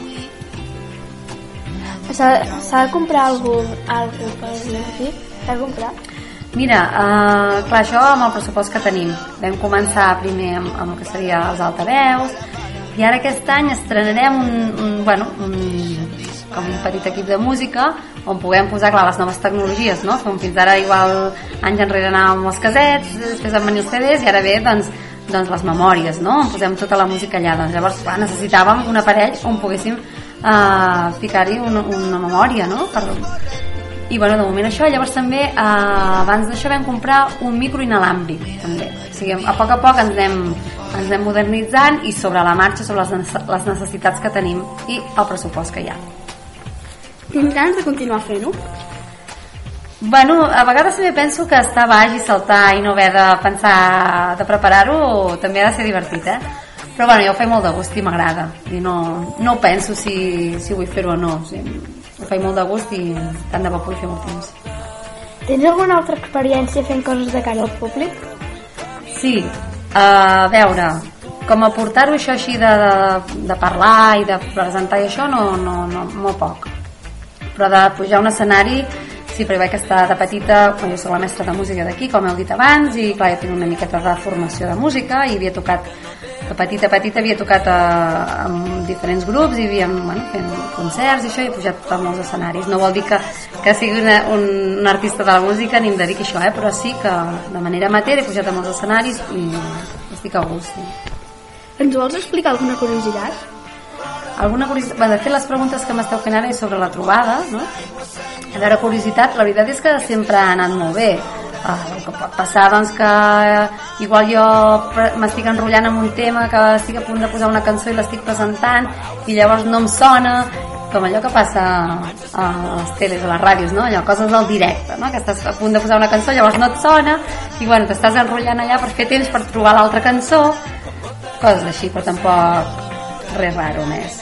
Speaker 17: S'ha de comprar algun, algú per l'equip? S'ha de comprar?
Speaker 21: Mira, uh, clar, això amb el pressupost que tenim. Vam començar primer amb, amb el que seria els altaveus, i ara aquest any estrenarem un, un, bueno, un, com un petit equip de música on puguem posar clar les noves tecnologies no? com fins ara igual anys enrere anàvem els casets després van venir els CDs i ara ve doncs, doncs les memòries no? on posem tota la música allà doncs llavors clar, necessitàvem un aparell on poguéssim uh, ficar-hi una, una memòria no? per, i bueno, de moment això, llavors també eh, abans d'això vam comprar un micro inalàmbric també, o sigui, a poc a poc ens anem, ens anem modernitzant i sobre la marxa, sobre les, les necessitats que tenim i el pressupost que hi ha
Speaker 20: Tens ganes de continuar fent-ho?
Speaker 21: Bueno, a vegades també penso que estar baix i saltar i no haver de pensar de preparar-ho també ha de ser divertit, eh? Però bueno, jo ho faig molt de gust i m'agrada i no, no penso si, si vull fer-ho o no o sigui, ho faig molt de gust i tant de bo pugui fer molt temps
Speaker 17: Tens alguna altra experiència fent coses de cara al públic?
Speaker 21: Sí, a veure com a portar-ho això així de, de, de parlar i de presentar i això no, no, no molt poc però de pujar a un escenari sí, perquè vaig estar de petita, quan jo soc la mestra de música d'aquí, com heu dit abans, i clar, jo tinc una miqueta de formació de música i havia tocat de petita a petita havia tocat a, a, amb diferents grups i havíem bueno, fent concerts i això i he pujat a molts escenaris no vol dir que, que sigui una, un, un artista de la música ni em dediqui això eh? però sí que de manera amateur he pujat a molts escenaris i estic a gust sí.
Speaker 20: Ens vols explicar alguna curiositat?
Speaker 21: Alguna curiositat, bueno, de fet les preguntes que m'esteu fent ara és sobre la trobada no? a veure, curiositat, la veritat és que sempre ha anat molt bé Ah, el que pot passar doncs que igual jo m'estic enrotllant amb un tema que estic a punt de posar una cançó i l'estic presentant i llavors no em sona com allò que passa a les teles, a les ràdios, no? allò, coses del directe, no? que estàs a punt de posar una cançó, llavors no et sona, i bueno, t'estàs enrotllant allà per fer temps per trobar l'altra cançó, coses així, però tampoc res raro més.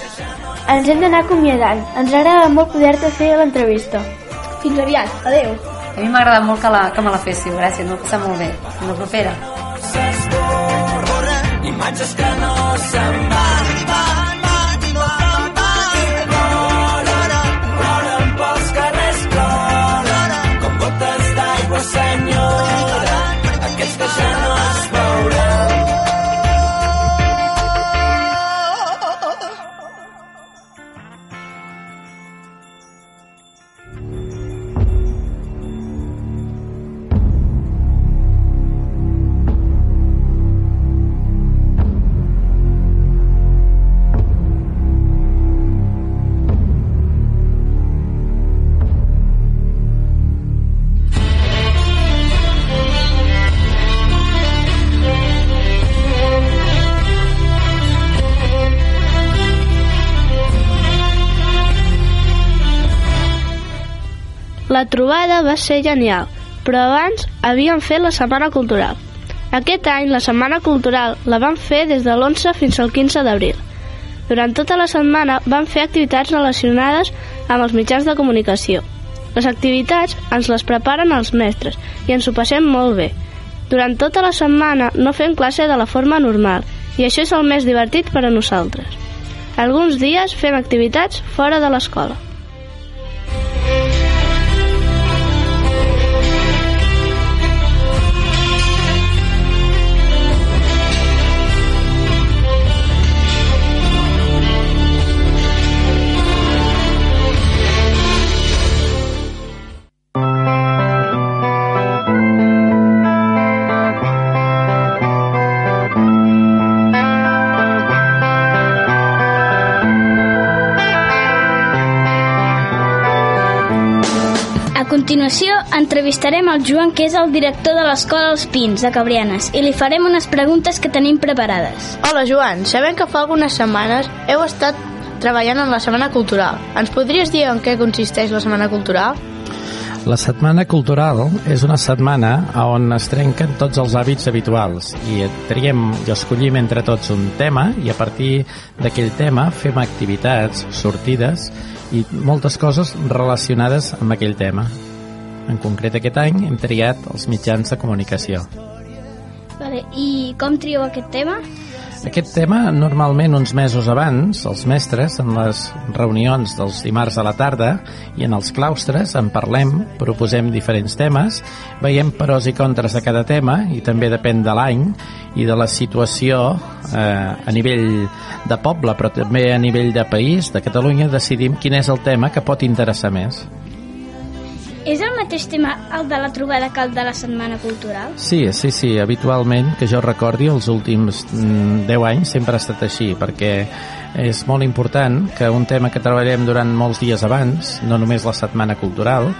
Speaker 17: Ens hem d'anar acomiadant. Ens agrada molt poder-te fer l'entrevista.
Speaker 20: Fins aviat. Adeu.
Speaker 21: A mi m'ha agradat molt que, la, que me la féssiu, gràcies, m'ho passat molt bé. Fins la propera.
Speaker 1: Imatges que no se'n van,
Speaker 19: La trobada va ser genial, però abans havien fet la Setmana Cultural. Aquest any la Setmana Cultural la van fer des de l'11 fins al 15 d'abril. Durant tota la setmana van fer activitats relacionades amb els mitjans de comunicació. Les activitats ens les preparen els mestres i ens ho passem molt bé. Durant tota la setmana no fem classe de la forma normal i això és el més divertit per a nosaltres. Alguns dies fem activitats fora de l'escola.
Speaker 22: Entrevistarem el Joan, que és el director de l'Escola Els Pins, de Cabrianes, i li farem unes preguntes que tenim preparades.
Speaker 19: Hola Joan, sabem que fa algunes setmanes heu estat treballant en la Setmana Cultural. Ens podries dir en què consisteix la Setmana Cultural?
Speaker 23: La Setmana Cultural és una setmana on es trenquen tots els hàbits habituals i triem i escollim entre tots un tema i a partir d'aquell tema fem activitats, sortides i moltes coses relacionades amb aquell tema. En concret aquest any hem triat els mitjans de comunicació.
Speaker 22: Vale, I com trieu aquest tema?
Speaker 23: Aquest tema, normalment uns mesos abans, els mestres, en les reunions dels dimarts a la tarda i en els claustres, en parlem, proposem diferents temes, veiem pros i contres de cada tema i també depèn de l'any i de la situació eh, a nivell de poble, però també a nivell de país, de Catalunya, decidim quin és el tema que pot interessar més.
Speaker 22: Mateix tema el de la trobada que el de la Setmana Cultural?
Speaker 23: Sí, sí, sí, habitualment, que jo recordi, els últims mm, 10 anys sempre ha estat així, perquè és molt important que un tema que treballem durant molts dies abans, no només la setmana cultural,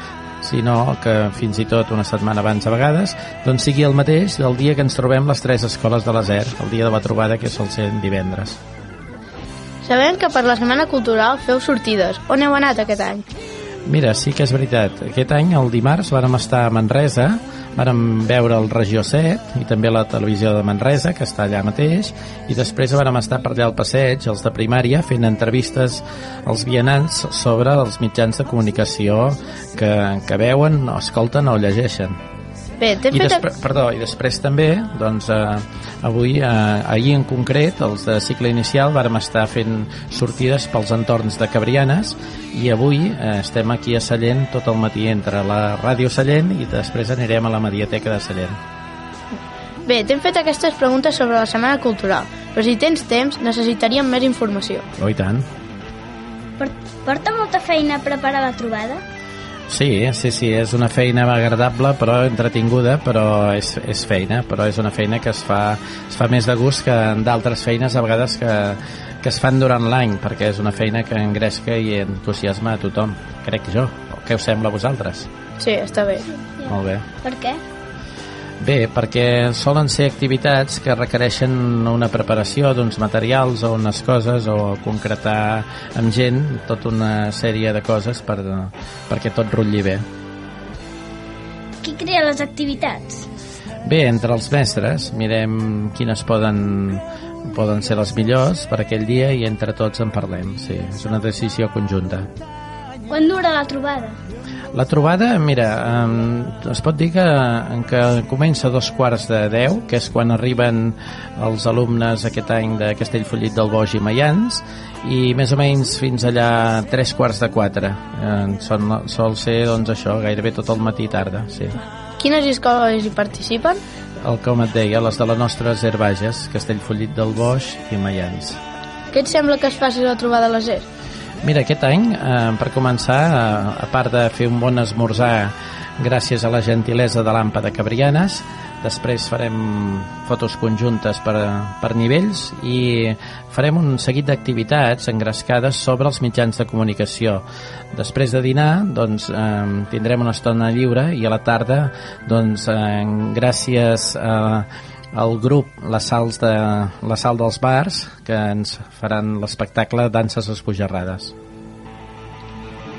Speaker 23: sinó que fins i tot una setmana abans a vegades, doncs sigui el mateix del dia que ens trobem les tres escoles de l'ESER, el dia de la trobada que sol ser divendres.
Speaker 19: Sabem que per la Setmana Cultural feu sortides. On heu anat aquest any?
Speaker 23: Mira, sí que és veritat. Aquest any, el dimarts, vàrem estar a Manresa, vàrem veure el Regió 7 i també la televisió de Manresa, que està allà mateix, i després vàrem estar per allà al passeig, els de primària, fent entrevistes als vianants sobre els mitjans de comunicació que, que veuen, o escolten o llegeixen.
Speaker 19: Bé,
Speaker 23: I
Speaker 19: fet...
Speaker 23: després, perdó, i després també, doncs, eh, avui, eh, ahir en concret, els de cicle inicial vàrem estar fent sortides pels entorns de Cabrianes i avui eh, estem aquí a Sallent tot el matí entre la ràdio Sallent i després anirem a la Mediateca de Sallent.
Speaker 19: Bé, t'hem fet aquestes preguntes sobre la Setmana Cultural, però si tens temps necessitaríem més informació.
Speaker 23: Oh, i tant.
Speaker 22: Porta molta feina preparar la trobada?
Speaker 23: Sí, sí, sí, és una feina agradable però entretinguda, però és, és feina, però és una feina que es fa, es fa més de gust que d'altres feines a vegades que, que es fan durant l'any, perquè és una feina que engresca i entusiasma a tothom, crec jo. Què us sembla a vosaltres?
Speaker 19: Sí, està bé.
Speaker 23: Molt bé.
Speaker 22: Per què?
Speaker 23: Bé, perquè solen ser activitats que requereixen una preparació d'uns materials o unes coses o concretar amb gent tota una sèrie de coses per, perquè tot rutlli bé.
Speaker 22: Qui crea les activitats?
Speaker 23: Bé, entre els mestres mirem quines poden, poden ser les millors per aquell dia i entre tots en parlem, sí, és una decisió conjunta.
Speaker 22: Quan dura la trobada?
Speaker 23: La trobada, mira, es pot dir que, que comença a dos quarts de deu, que és quan arriben els alumnes aquest any de Castellfollit del Boix i Maians, i més o menys fins allà tres quarts de quatre. Eh, sol, sol ser, doncs, això, gairebé tot el matí i tarda, sí.
Speaker 19: Quines escoles hi participen?
Speaker 23: El com et deia, les de la nostra Herbages, Castellfollit del Boix i Maians.
Speaker 19: Què et sembla que es faci la trobada a l'Aser?
Speaker 23: Mira, aquest any, eh, per començar, eh, a part de fer un bon esmorzar gràcies a la gentilesa de l'AMPA de Cabrianes, després farem fotos conjuntes per, per nivells i farem un seguit d'activitats engrescades sobre els mitjans de comunicació. Després de dinar, doncs, eh, tindrem una estona lliure i a la tarda, doncs, eh, gràcies a el grup La, Sals de, la Sal dels Bars que ens faran l'espectacle Danses Esbojarrades.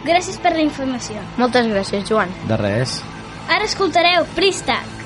Speaker 22: Gràcies per la informació.
Speaker 18: Moltes gràcies, Joan.
Speaker 23: De res.
Speaker 22: Ara escoltareu Freestyle.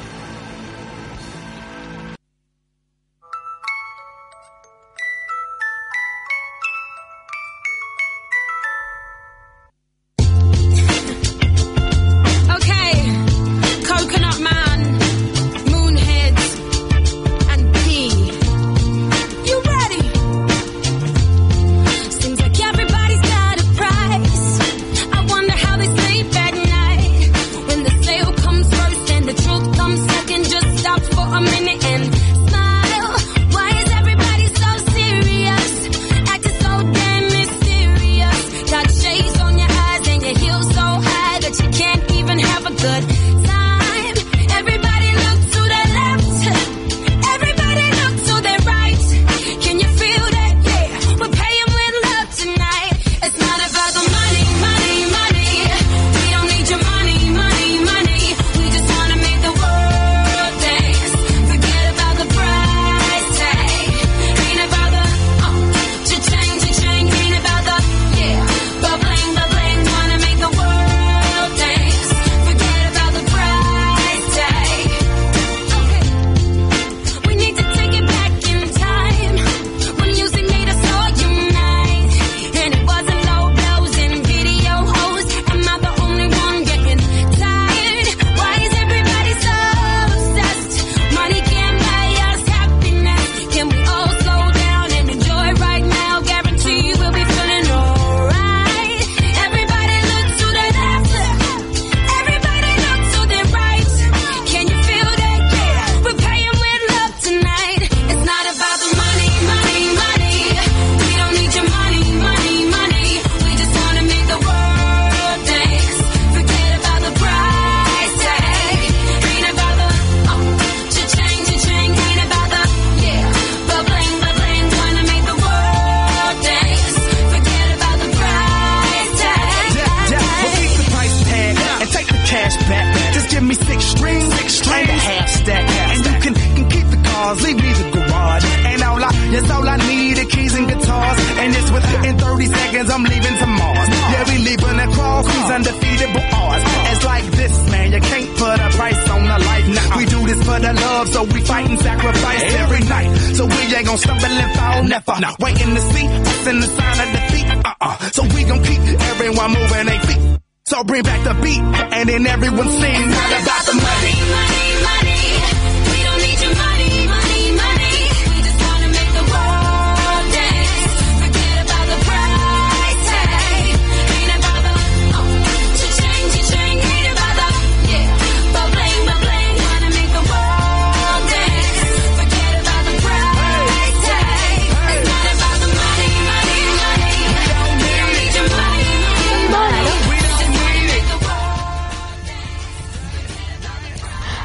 Speaker 24: 30 I'm leaving to Mars. Yeah, we leaving across these undefeatable odds. It's like this, man, you can't put a price on a life. Nah, we do this for the love, so we fight and sacrifice every night. So we ain't gonna stumble and fall, never. Waiting to see us in the sign of defeat. Uh-uh. So we gon' keep everyone moving their feet. So bring back the beat, and then everyone sing. Not about the money.
Speaker 25: money,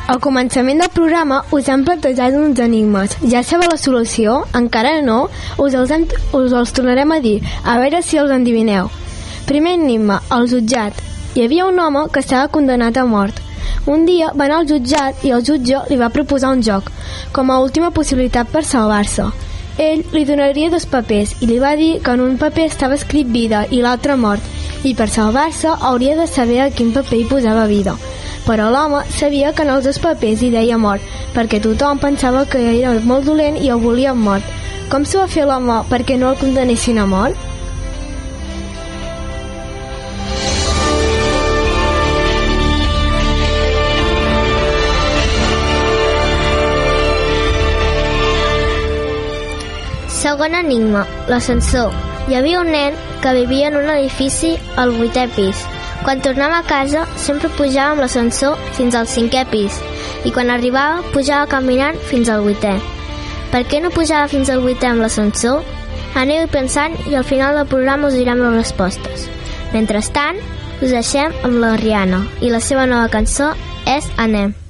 Speaker 17: Al començament del programa us hem plantejat uns enigmes. Ja sabeu la solució? Encara no? Us els, hem, us els tornarem a dir, a veure si els endivineu. Primer enigma, el jutjat. Hi havia un home que estava condemnat a mort. Un dia va anar al jutjat i el jutge li va proposar un joc, com a última possibilitat per salvar-se. Ell li donaria dos papers i li va dir que en un paper estava escrit vida i l'altre mort, i per salvar-se hauria de saber a quin paper hi posava vida. Però l'home sabia que en els dos papers hi deia mort, perquè tothom pensava que era molt dolent i el volien mort. Com s'ho va fer l'home perquè no el condenessin a mort?
Speaker 2: Segon enigma, l'ascensor. Hi havia un nen que vivia en un edifici al vuitè pis. Quan tornava a casa, sempre pujava amb l'ascensor fins al cinquè pis i quan arribava pujava caminant fins al vuitè. Per què no pujava fins al vuitè amb l'ascensor? Aneu pensant i al final del programa us direm les respostes. Mentrestant, us deixem amb la Rihanna i la seva nova cançó és Anem.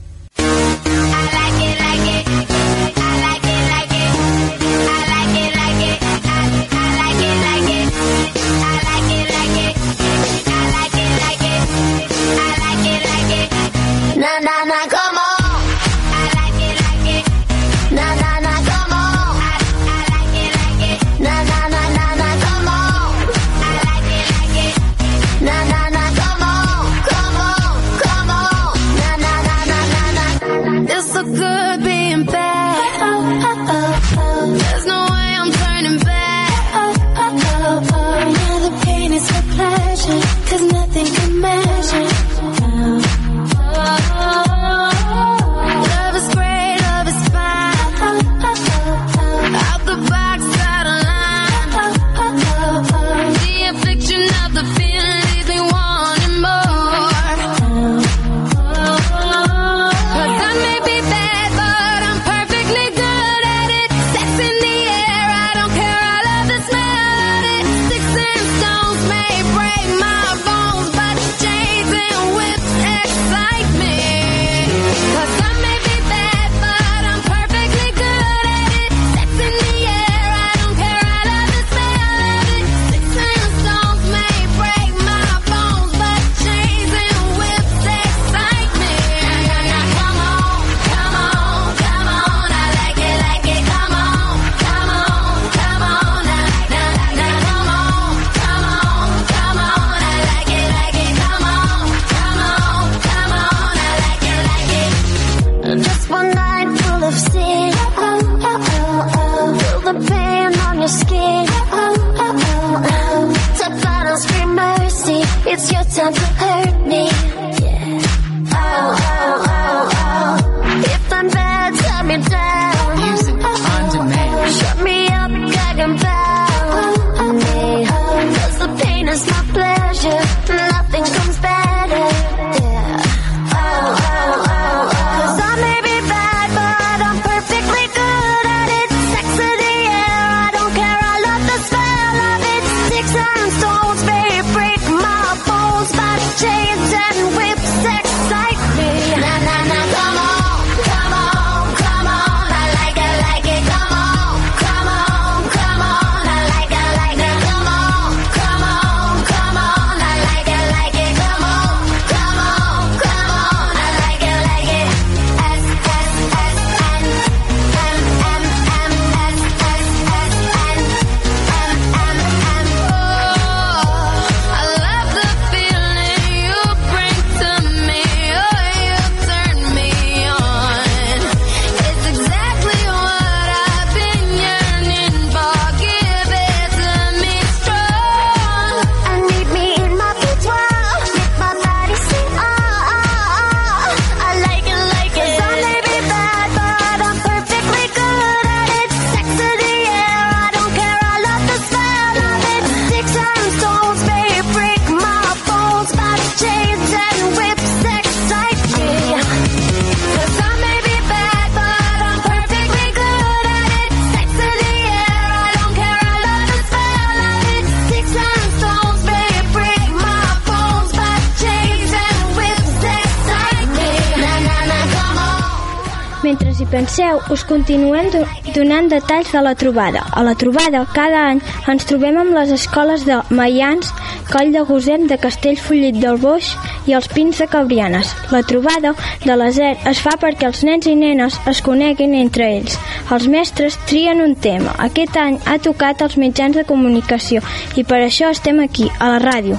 Speaker 2: Penseu, us continuem do- donant detalls de la trobada. A la trobada, cada any, ens trobem amb les escoles de Maians, Coll de Gosem, de Castellfollit del Boix i els Pins de Cabrianes. La trobada de la ZER es fa perquè els nens i nenes es coneguin entre ells. Els mestres trien un tema. Aquest any ha tocat els mitjans de comunicació i per això estem aquí, a la ràdio.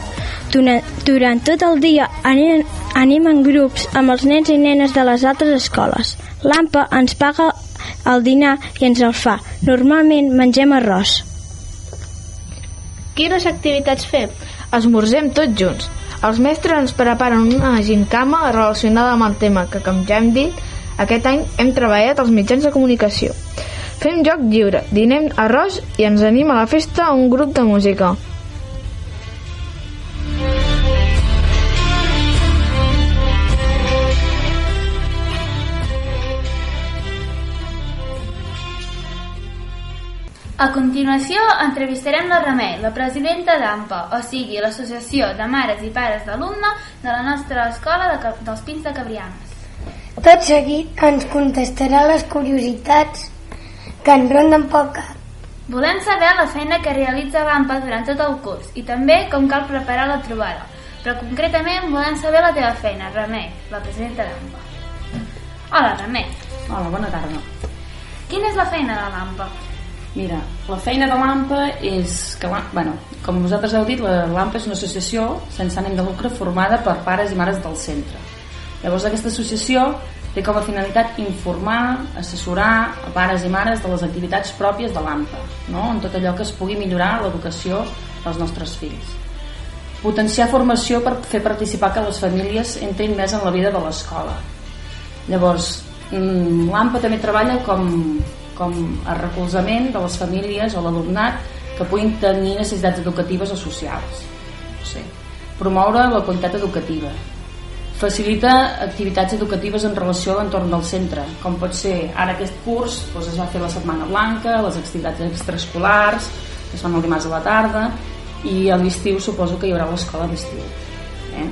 Speaker 2: Durant, durant tot el dia anem, anem en grups amb els nens i nenes de les altres escoles. L'AMPA ens paga el dinar i ens el fa. Normalment mengem arròs.
Speaker 19: Quines activitats fem?
Speaker 18: Esmorzem tots junts. Els mestres ens preparen una gincama relacionada amb el tema que, com ja hem dit, aquest any hem treballat als mitjans de comunicació. Fem joc lliure, dinem arròs i ens anima a la festa un grup de música.
Speaker 26: A continuació, entrevistarem la Remei, la presidenta d'AMPA, o sigui, l'Associació de Mares i Pares d'Alumne de la nostra escola de, dels Pins de Cabrianes.
Speaker 6: Tot seguit ens contestarà les curiositats que en ronden pel cap.
Speaker 26: Volem saber la feina que realitza l'AMPA durant tot el curs i també com cal preparar la trobada. Però concretament volem saber la teva feina, Remei, la presidenta d'AMPA. Hola, Remei.
Speaker 27: Hola, bona tarda.
Speaker 26: Quina és la feina de l'AMPA?
Speaker 27: Mira, la feina de l'AMPA és que, bueno, com vosaltres heu dit, la- l'AMPA és una associació sense ànim de lucre formada per pares i mares del centre. Llavors aquesta associació té com a finalitat informar, assessorar a pares i mares de les activitats pròpies de l'AMPA, no? en tot allò que es pugui millorar l'educació dels nostres fills. Potenciar formació per fer participar que les famílies entrin més en la vida de l'escola. Llavors, mm, l'AMPA també treballa com, com a recolzament de les famílies o l'alumnat que puguin tenir necessitats educatives o socials. No sé, promoure la qualitat educativa, facilita activitats educatives en relació a l'entorn del centre, com pot ser ara aquest curs doncs es va fer la Setmana Blanca, les activitats extraescolars, que es fan el dimarts a la tarda, i a l'estiu suposo que hi haurà l'escola d'estiu. Eh?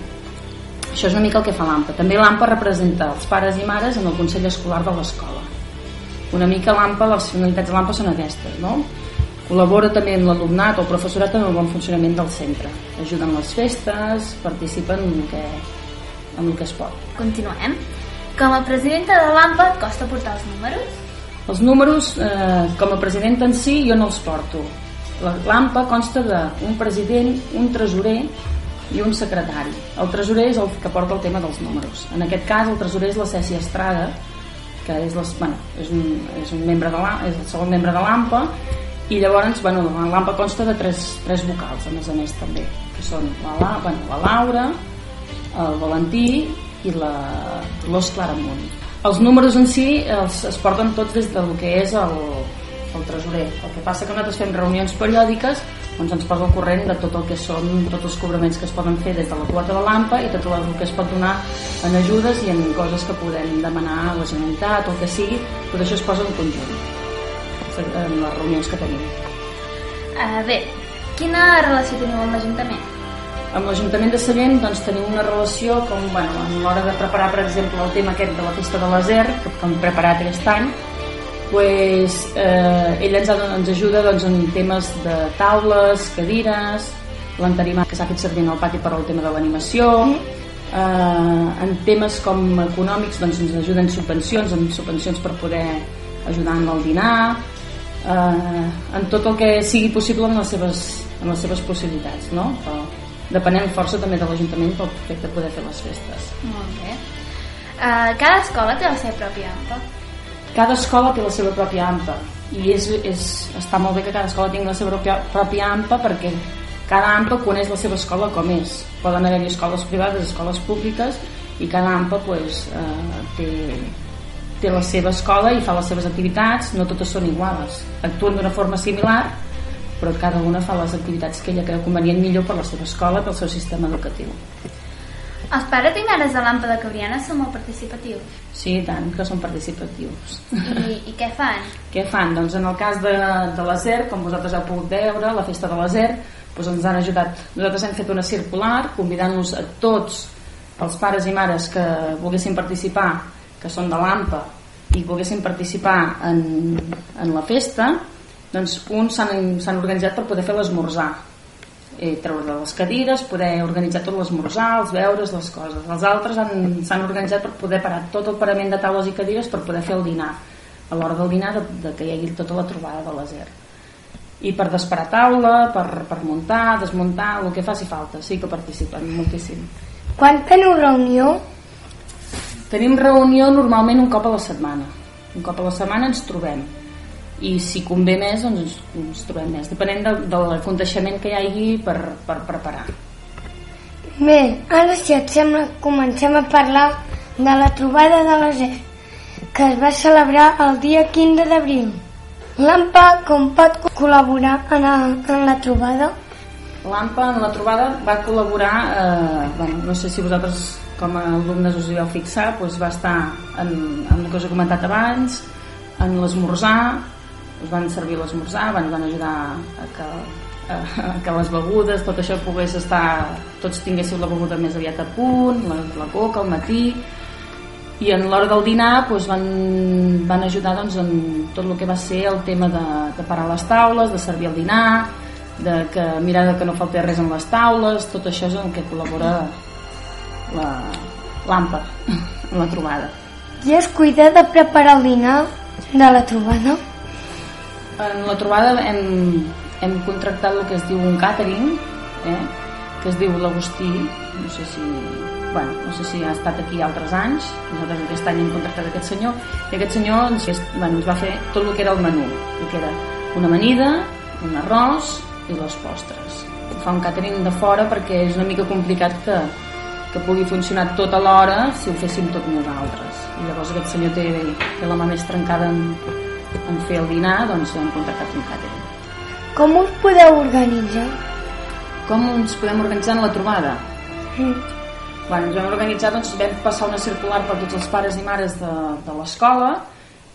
Speaker 27: Això és una mica el que fa l'AMPA. També l'AMPA representa els pares i mares en el Consell Escolar de l'escola. Una mica l'AMPA, les finalitats de l'AMPA són aquestes, no? Col·labora també amb l'alumnat o el professorat en el bon funcionament del centre. Ajuden les festes, participen en el que, en el que es pot.
Speaker 26: Continuem. Com a presidenta de l'AMPA costa portar els números?
Speaker 27: Els números, eh, com a presidenta en si, jo no els porto. La- L'AMPA consta d'un president, un tresorer i un secretari. El tresorer és el que porta el tema dels números. En aquest cas, el tresorer és la Cècia Estrada, que és, les, bueno, és, un, és, un membre de la, és el segon membre de l'AMPA, i llavors bueno, l'AMPA consta de tres, tres vocals, a més a més també, que són la, la, bueno, la Laura, el Valentí i la Dolors Claramunt. Els números en si els, es porten tots des del que és el, el tresorer. El que passa que nosaltres fem reunions periòdiques doncs ens posa al corrent de tot el que són tots els cobraments que es poden fer des de la quota de l'AMPA i tot el que es pot donar en ajudes i en coses que podem demanar a la Generalitat o el que sigui, tot això es posa en conjunt en les reunions que tenim.
Speaker 26: Uh, bé, quina relació teniu amb l'Ajuntament?
Speaker 27: Amb l'Ajuntament de Sallent doncs, tenim una relació com, bueno, a l'hora de preparar, per exemple, el tema aquest de la festa de l'Azer, que, que hem preparat aquest any, pues, eh, ell ens, ens ajuda doncs, en temes de taules, cadires, l'entarimat que s'ha fet servir en el pati per al tema de l'animació, eh, en temes com econòmics doncs, ens ajuden subvencions, amb subvencions per poder ajudar en el dinar, eh, en tot el que sigui possible en les seves, en les seves possibilitats, no? Però depenem força també de l'Ajuntament pel fet de poder fer les festes.
Speaker 26: Molt bé. Uh, cada escola té la seva pròpia AMPA.
Speaker 27: Cada escola té la seva pròpia AMPA i és, és, està molt bé que cada escola tingui la seva pròpia, pròpia AMPA perquè cada AMPA coneix la seva escola com és. Poden haver-hi escoles privades, escoles públiques i cada AMPA pues, eh, té, té la seva escola i fa les seves activitats, no totes són iguals. Actuen d'una forma similar, però cada una fa les activitats que ella creu convenient millor per la seva escola, pel seu sistema educatiu.
Speaker 26: Els pares i mares de l'AMPA de Cabrianes són molt participatius.
Speaker 27: Sí, tant, que són participatius.
Speaker 26: I, i què fan?
Speaker 27: Què fan? Doncs en el cas de, de l'ASER, com vosaltres heu pogut veure, la festa de l'ASER, doncs ens han ajudat. Nosaltres hem fet una circular convidant-los a tots els pares i mares que volguessin participar, que són de l'AMPA i volguessin participar en, en la festa doncs uns s'han organitzat per poder fer l'esmorzar eh, treure de les cadires, poder organitzar tot l'esmorzar, els beures, les coses. Els altres han- s'han organitzat per poder parar tot el parament de taules i cadires per poder fer el dinar, a l'hora del dinar de, de que hi hagi tota la trobada de laser. I per desparar taula, per, per muntar, desmuntar, el que faci falta, sí que participen moltíssim.
Speaker 6: Quan teniu reunió?
Speaker 27: Tenim reunió normalment un cop a la setmana. Un cop a la setmana ens trobem. I si convé més, doncs ens, ens trobem més. Depenent de, del coneixement que hi hagi per, per preparar.
Speaker 6: Bé, ara si et sembla comencem a parlar de la trobada de l'Aser que es va celebrar el dia 15 d'abril. L'AMPA com pot col·laborar en, el, en la trobada?
Speaker 27: L'AMPA en la trobada va col·laborar, eh, bueno, no sé si vosaltres com a alumnes us hi vau fixar, doncs va estar en, en el que us he comentat abans, en l'esmorzar, us van servir l'esmorzar, van, van ajudar a que, a, a que les begudes, tot això pogués estar, tots tinguéssiu la beguda més aviat a punt, la, la coca al matí, i en l'hora del dinar doncs, van, van ajudar doncs, en tot el que va ser el tema de, de parar les taules, de servir el dinar, de que mirar que no faltés res en les taules, tot això és en què col·labora la l'AMPA *laughs* en la trobada.
Speaker 6: Qui es cuida de preparar el dinar de la trobada?
Speaker 27: En la trobada hem, hem contractat el que es diu un catering, eh? que es diu l'Agustí, no sé si bueno, no sé si ha estat aquí altres anys, nosaltres aquest any hem contractat aquest senyor, i aquest senyor ens, bueno, ens va fer tot el que era el menú, el que era una amanida, un arròs i les postres. Fa un catering de fora perquè és una mica complicat que, que pugui funcionar tot alhora si ho féssim tot nosaltres. I llavors aquest senyor té, té la mà més trencada en, en fer el dinar, doncs hem contractat un catering.
Speaker 6: Com us podeu organitzar?
Speaker 27: Com ens podem organitzar en la trobada?
Speaker 6: Mm.
Speaker 27: Bueno, ens vam organitzar, doncs vam passar una circular per tots els pares i mares de, de l'escola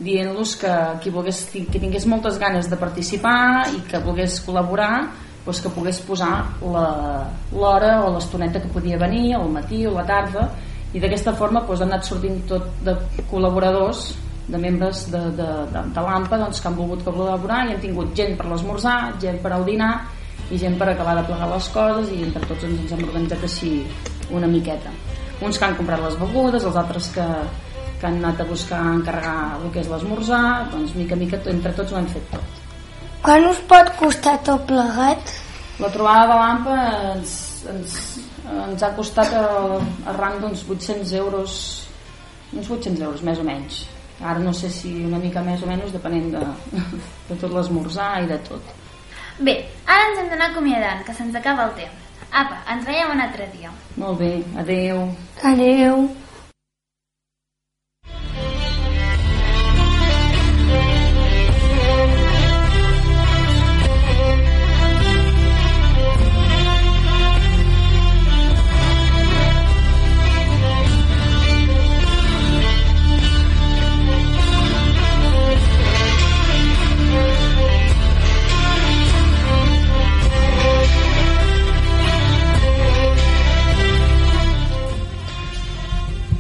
Speaker 27: dient-los que qui, volgués, que tingués moltes ganes de participar i que volgués col·laborar doncs que pogués posar la- l'hora o l'estoneta que podia venir al matí o la tarda i d'aquesta forma doncs, han anat sortint tot de col·laboradors de membres de, de, de, de l'AMPA doncs, que han volgut col·laborar i han tingut gent per l'esmorzar, gent per al dinar i gent per acabar de plegar les coses i entre tots ens, ens hem organitzat així una miqueta. Uns que han comprat les begudes els altres que, que han anat a buscar encarregar el que és l'esmorzar doncs mica a mica entre tots ho hem fet tot.
Speaker 6: Quan us pot costar tot plegat?
Speaker 27: la trobada de l'AMPA ens, ens, ens ha costat a, a rang d'uns 800 euros uns 800 euros més o menys ara no sé si una mica més o menys depenent de, *laughs* de tot l'esmorzar i de tot
Speaker 26: Bé, ara ens hem d'anar acomiadant, que se'ns acaba el temps. Apa, ens veiem un altre dia.
Speaker 27: molt bé, adeu
Speaker 6: Adeu.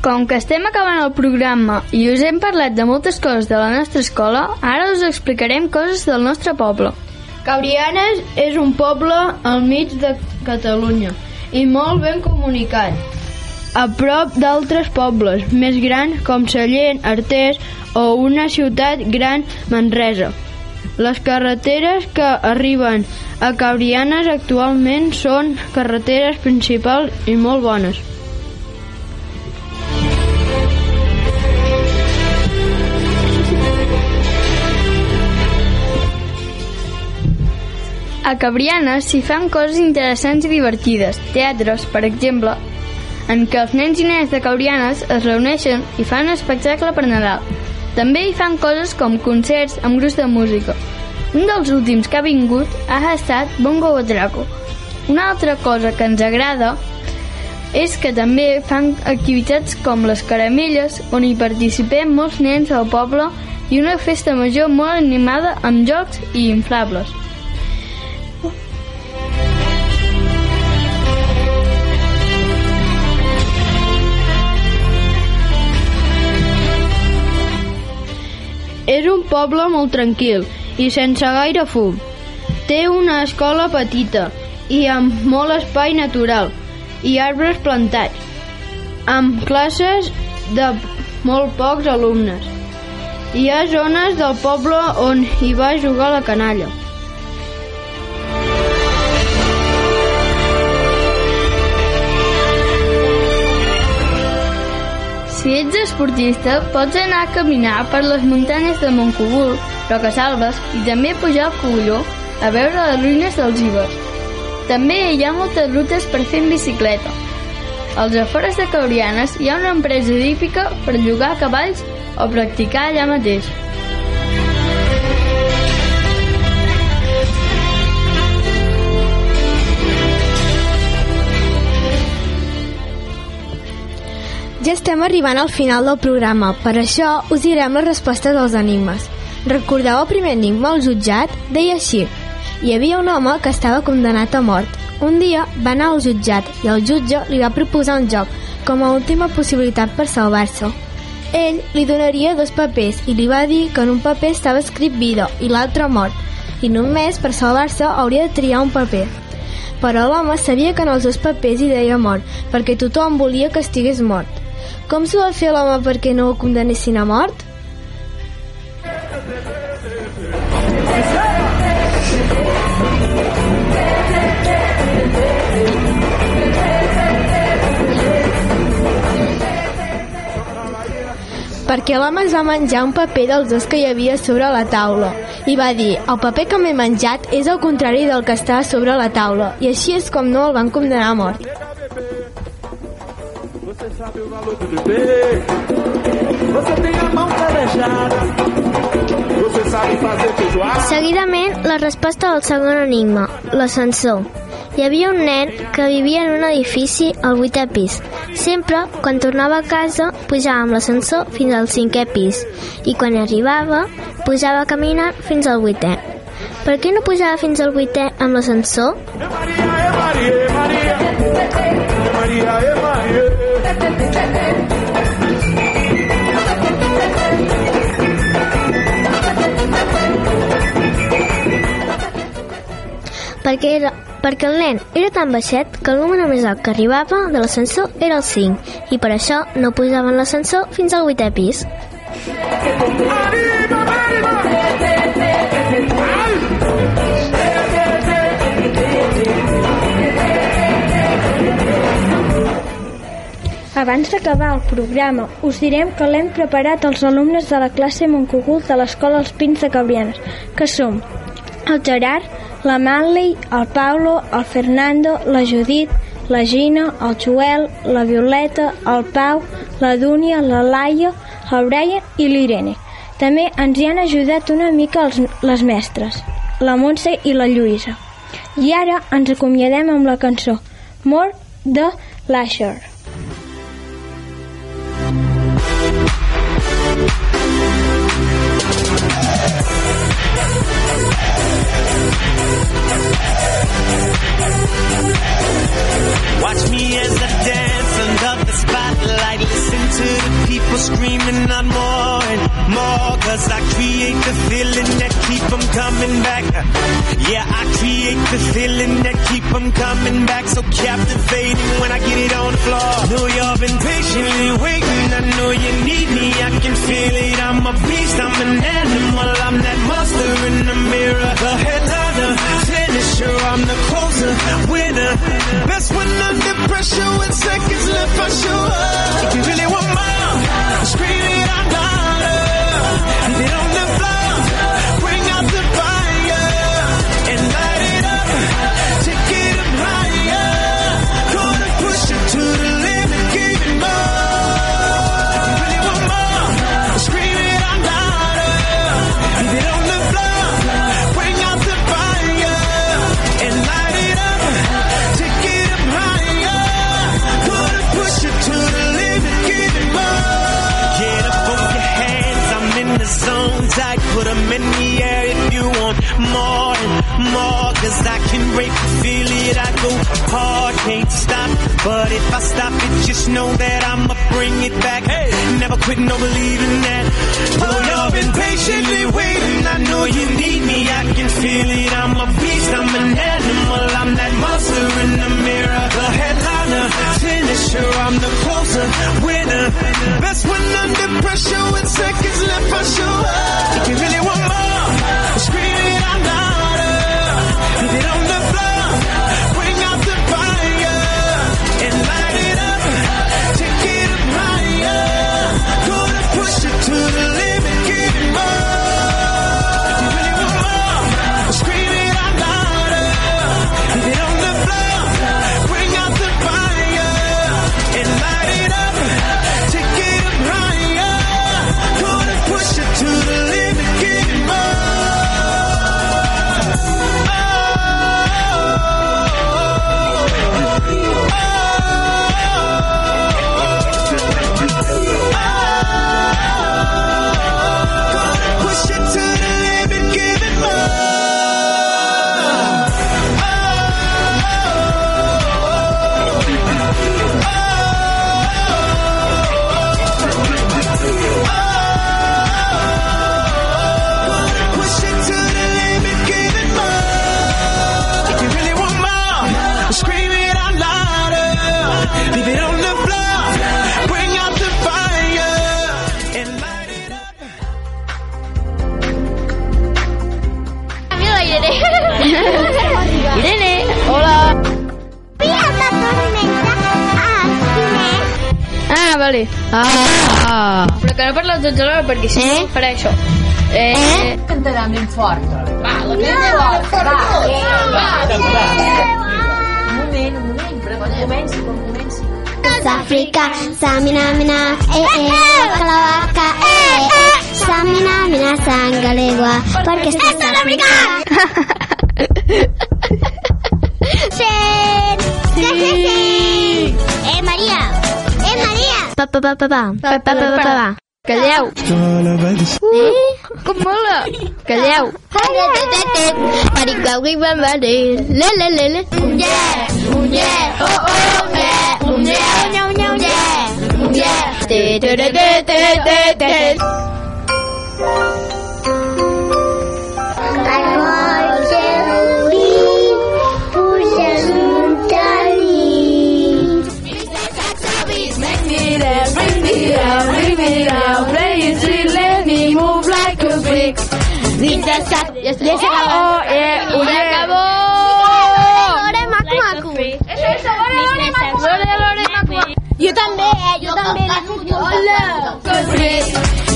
Speaker 22: Com que estem acabant el programa i us hem parlat de moltes coses de la nostra escola, ara us explicarem coses del nostre poble.
Speaker 17: Cabrianes és un poble al mig de Catalunya i molt ben comunicat. A prop d'altres pobles més grans com Sallent, Artés o una ciutat gran, Manresa. Les carreteres que arriben a Cabrianes actualment són carreteres principals i molt bones.
Speaker 22: A Cabrianes s'hi fan coses interessants i divertides, teatres, per exemple, en què els nens i nenes de Cabrianes es reuneixen i fan un espectacle per Nadal. També hi fan coses com concerts amb grups de música. Un dels últims que ha vingut ha estat Bongo Botraco. Una altra cosa que ens agrada és que també fan activitats com les caramelles, on hi participem molts nens del poble i una festa major molt animada amb jocs i inflables. És un poble molt tranquil i sense gaire fum. Té una escola petita i amb molt espai natural i arbres plantats, amb classes de molt pocs alumnes. Hi ha zones del poble on hi va jugar la canalla. Si ets esportista, pots anar a caminar per les muntanyes de Montcogul, Rocasalves i també pujar al Cogulló a veure les ruïnes dels Ibers. També hi ha moltes rutes per fer en bicicleta. Als afores de Cabrianes hi ha una empresa hípica per llogar cavalls o practicar allà mateix.
Speaker 17: Ja estem arribant al final del programa, per això us direm les respostes dels enigmes. Recordeu el primer enigma, el jutjat? Deia així. Hi havia un home que estava condemnat a mort. Un dia va anar al jutjat i el jutge li va proposar un joc com a última possibilitat per salvar-se. Ell li donaria dos papers i li va dir que en un paper estava escrit vida i l'altre mort i només per salvar-se hauria de triar un paper. Però l'home sabia que en els dos papers hi deia mort perquè tothom volia que estigués mort. Com s'ho va fer l'home perquè no ho condemnessin a mort? perquè l'home es va menjar un paper dels dos que hi havia sobre la taula i va dir, el paper que m'he menjat és el contrari del que estava sobre la taula i així és com no el van condenar a mort.
Speaker 28: Você sabe o valor do viver. Você tem a mão calejada. Você sabe fazer feijoada.
Speaker 2: Seguidament, la resposta al segon enigma, l'ascensor. Hi havia un nen que vivia en un edifici al vuitè pis. Sempre, quan tornava a casa, pujava amb l'ascensor fins al cinquè pis i quan arribava, pujava caminant fins al vuitè. Per què no pujava fins al vuitè amb l'ascensor?
Speaker 28: Maria, Maria. Maria, Maria.
Speaker 2: Perquè, era, perquè el nen era tan baixet que el número més alt que arribava de l'ascensor era el 5 i per això no pujava en l'ascensor fins al vuitè pis.
Speaker 29: Abans d'acabar el programa, us direm que l'hem preparat els alumnes de la classe Montcogul de l'Escola Els Pins de Cabrianes, que som el Gerard, la Manley, el Paulo, el Fernando, la Judit, la Gina, el Joel, la Violeta, el Pau, la Dúnia, la Laia, el Brian i l'Irene. També ens hi han ajudat una mica els, les mestres, la Montse i la Lluïsa. I ara ens acomiadem amb la cançó More de l'Asher.
Speaker 1: Watch me as I dance under the spotlight. Listen to the people screaming out more and more. Cause I create the feeling that keep them coming back. Yeah, I create the feeling that keep them coming back. So captivating when I get it on the floor. Know y'all been patiently waiting. I know you need me. I can feel it. I'm a beast. I'm an animal. I'm that monster in the mirror. The headliner, finisher. I'm the closer, winner. Best when under pressure with seconds left for sure. If you really want more, scream it out louder. Leave it on the floor. Go hard, can't stop. But if I stop it, just know that I'ma bring it back. Hey, never quit, no believing that. Oh, y'all been patiently waiting. I know you need me, I can feel it. I'm a beast, I'm an animal. I'm that monster in the mirror. The headliner, finisher, I'm the closer, winner. Best when under pressure with seconds left, I show up. If you really want more, scream it out louder. Leave it on
Speaker 22: Ah. Ah. Però que no parles tots alhora perquè si no farà això. Eh? eh?
Speaker 30: Cantarà ben fort. Va, la
Speaker 22: No,
Speaker 30: va, va,
Speaker 22: va.
Speaker 30: Un moment, un moment, però quan comenci, quan comenci.
Speaker 6: S'Àfrica, Samina, mina, eh, eh, la vaca, eh, eh, Samina, mina, sangalegua, perquè estàs a l'Àfrica. *laughs*
Speaker 2: Pa, pa, pa, pa, pa. Pa, pa, pa, pa.
Speaker 22: Calleu. Eh? Com mola. Calleu.
Speaker 2: Le, le, le, le.
Speaker 22: Yeah, un yeah, oh oh, yeah, un yeah,
Speaker 2: Nyau, nyau,
Speaker 22: yeah, un yeah. Te, te, te, te, te, te, te. Me down, play it sweet, let me move like a brick. Mr. Sax, ya se acabó, eh, un yeah. acabó.
Speaker 2: Lore, maco, maco.
Speaker 22: Eso, eso, Lore, Lore, maco. Lore, Lore, maco.
Speaker 2: Jo també, eh? Jo també.
Speaker 22: Hola.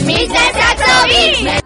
Speaker 22: Mr. Saxo Beat.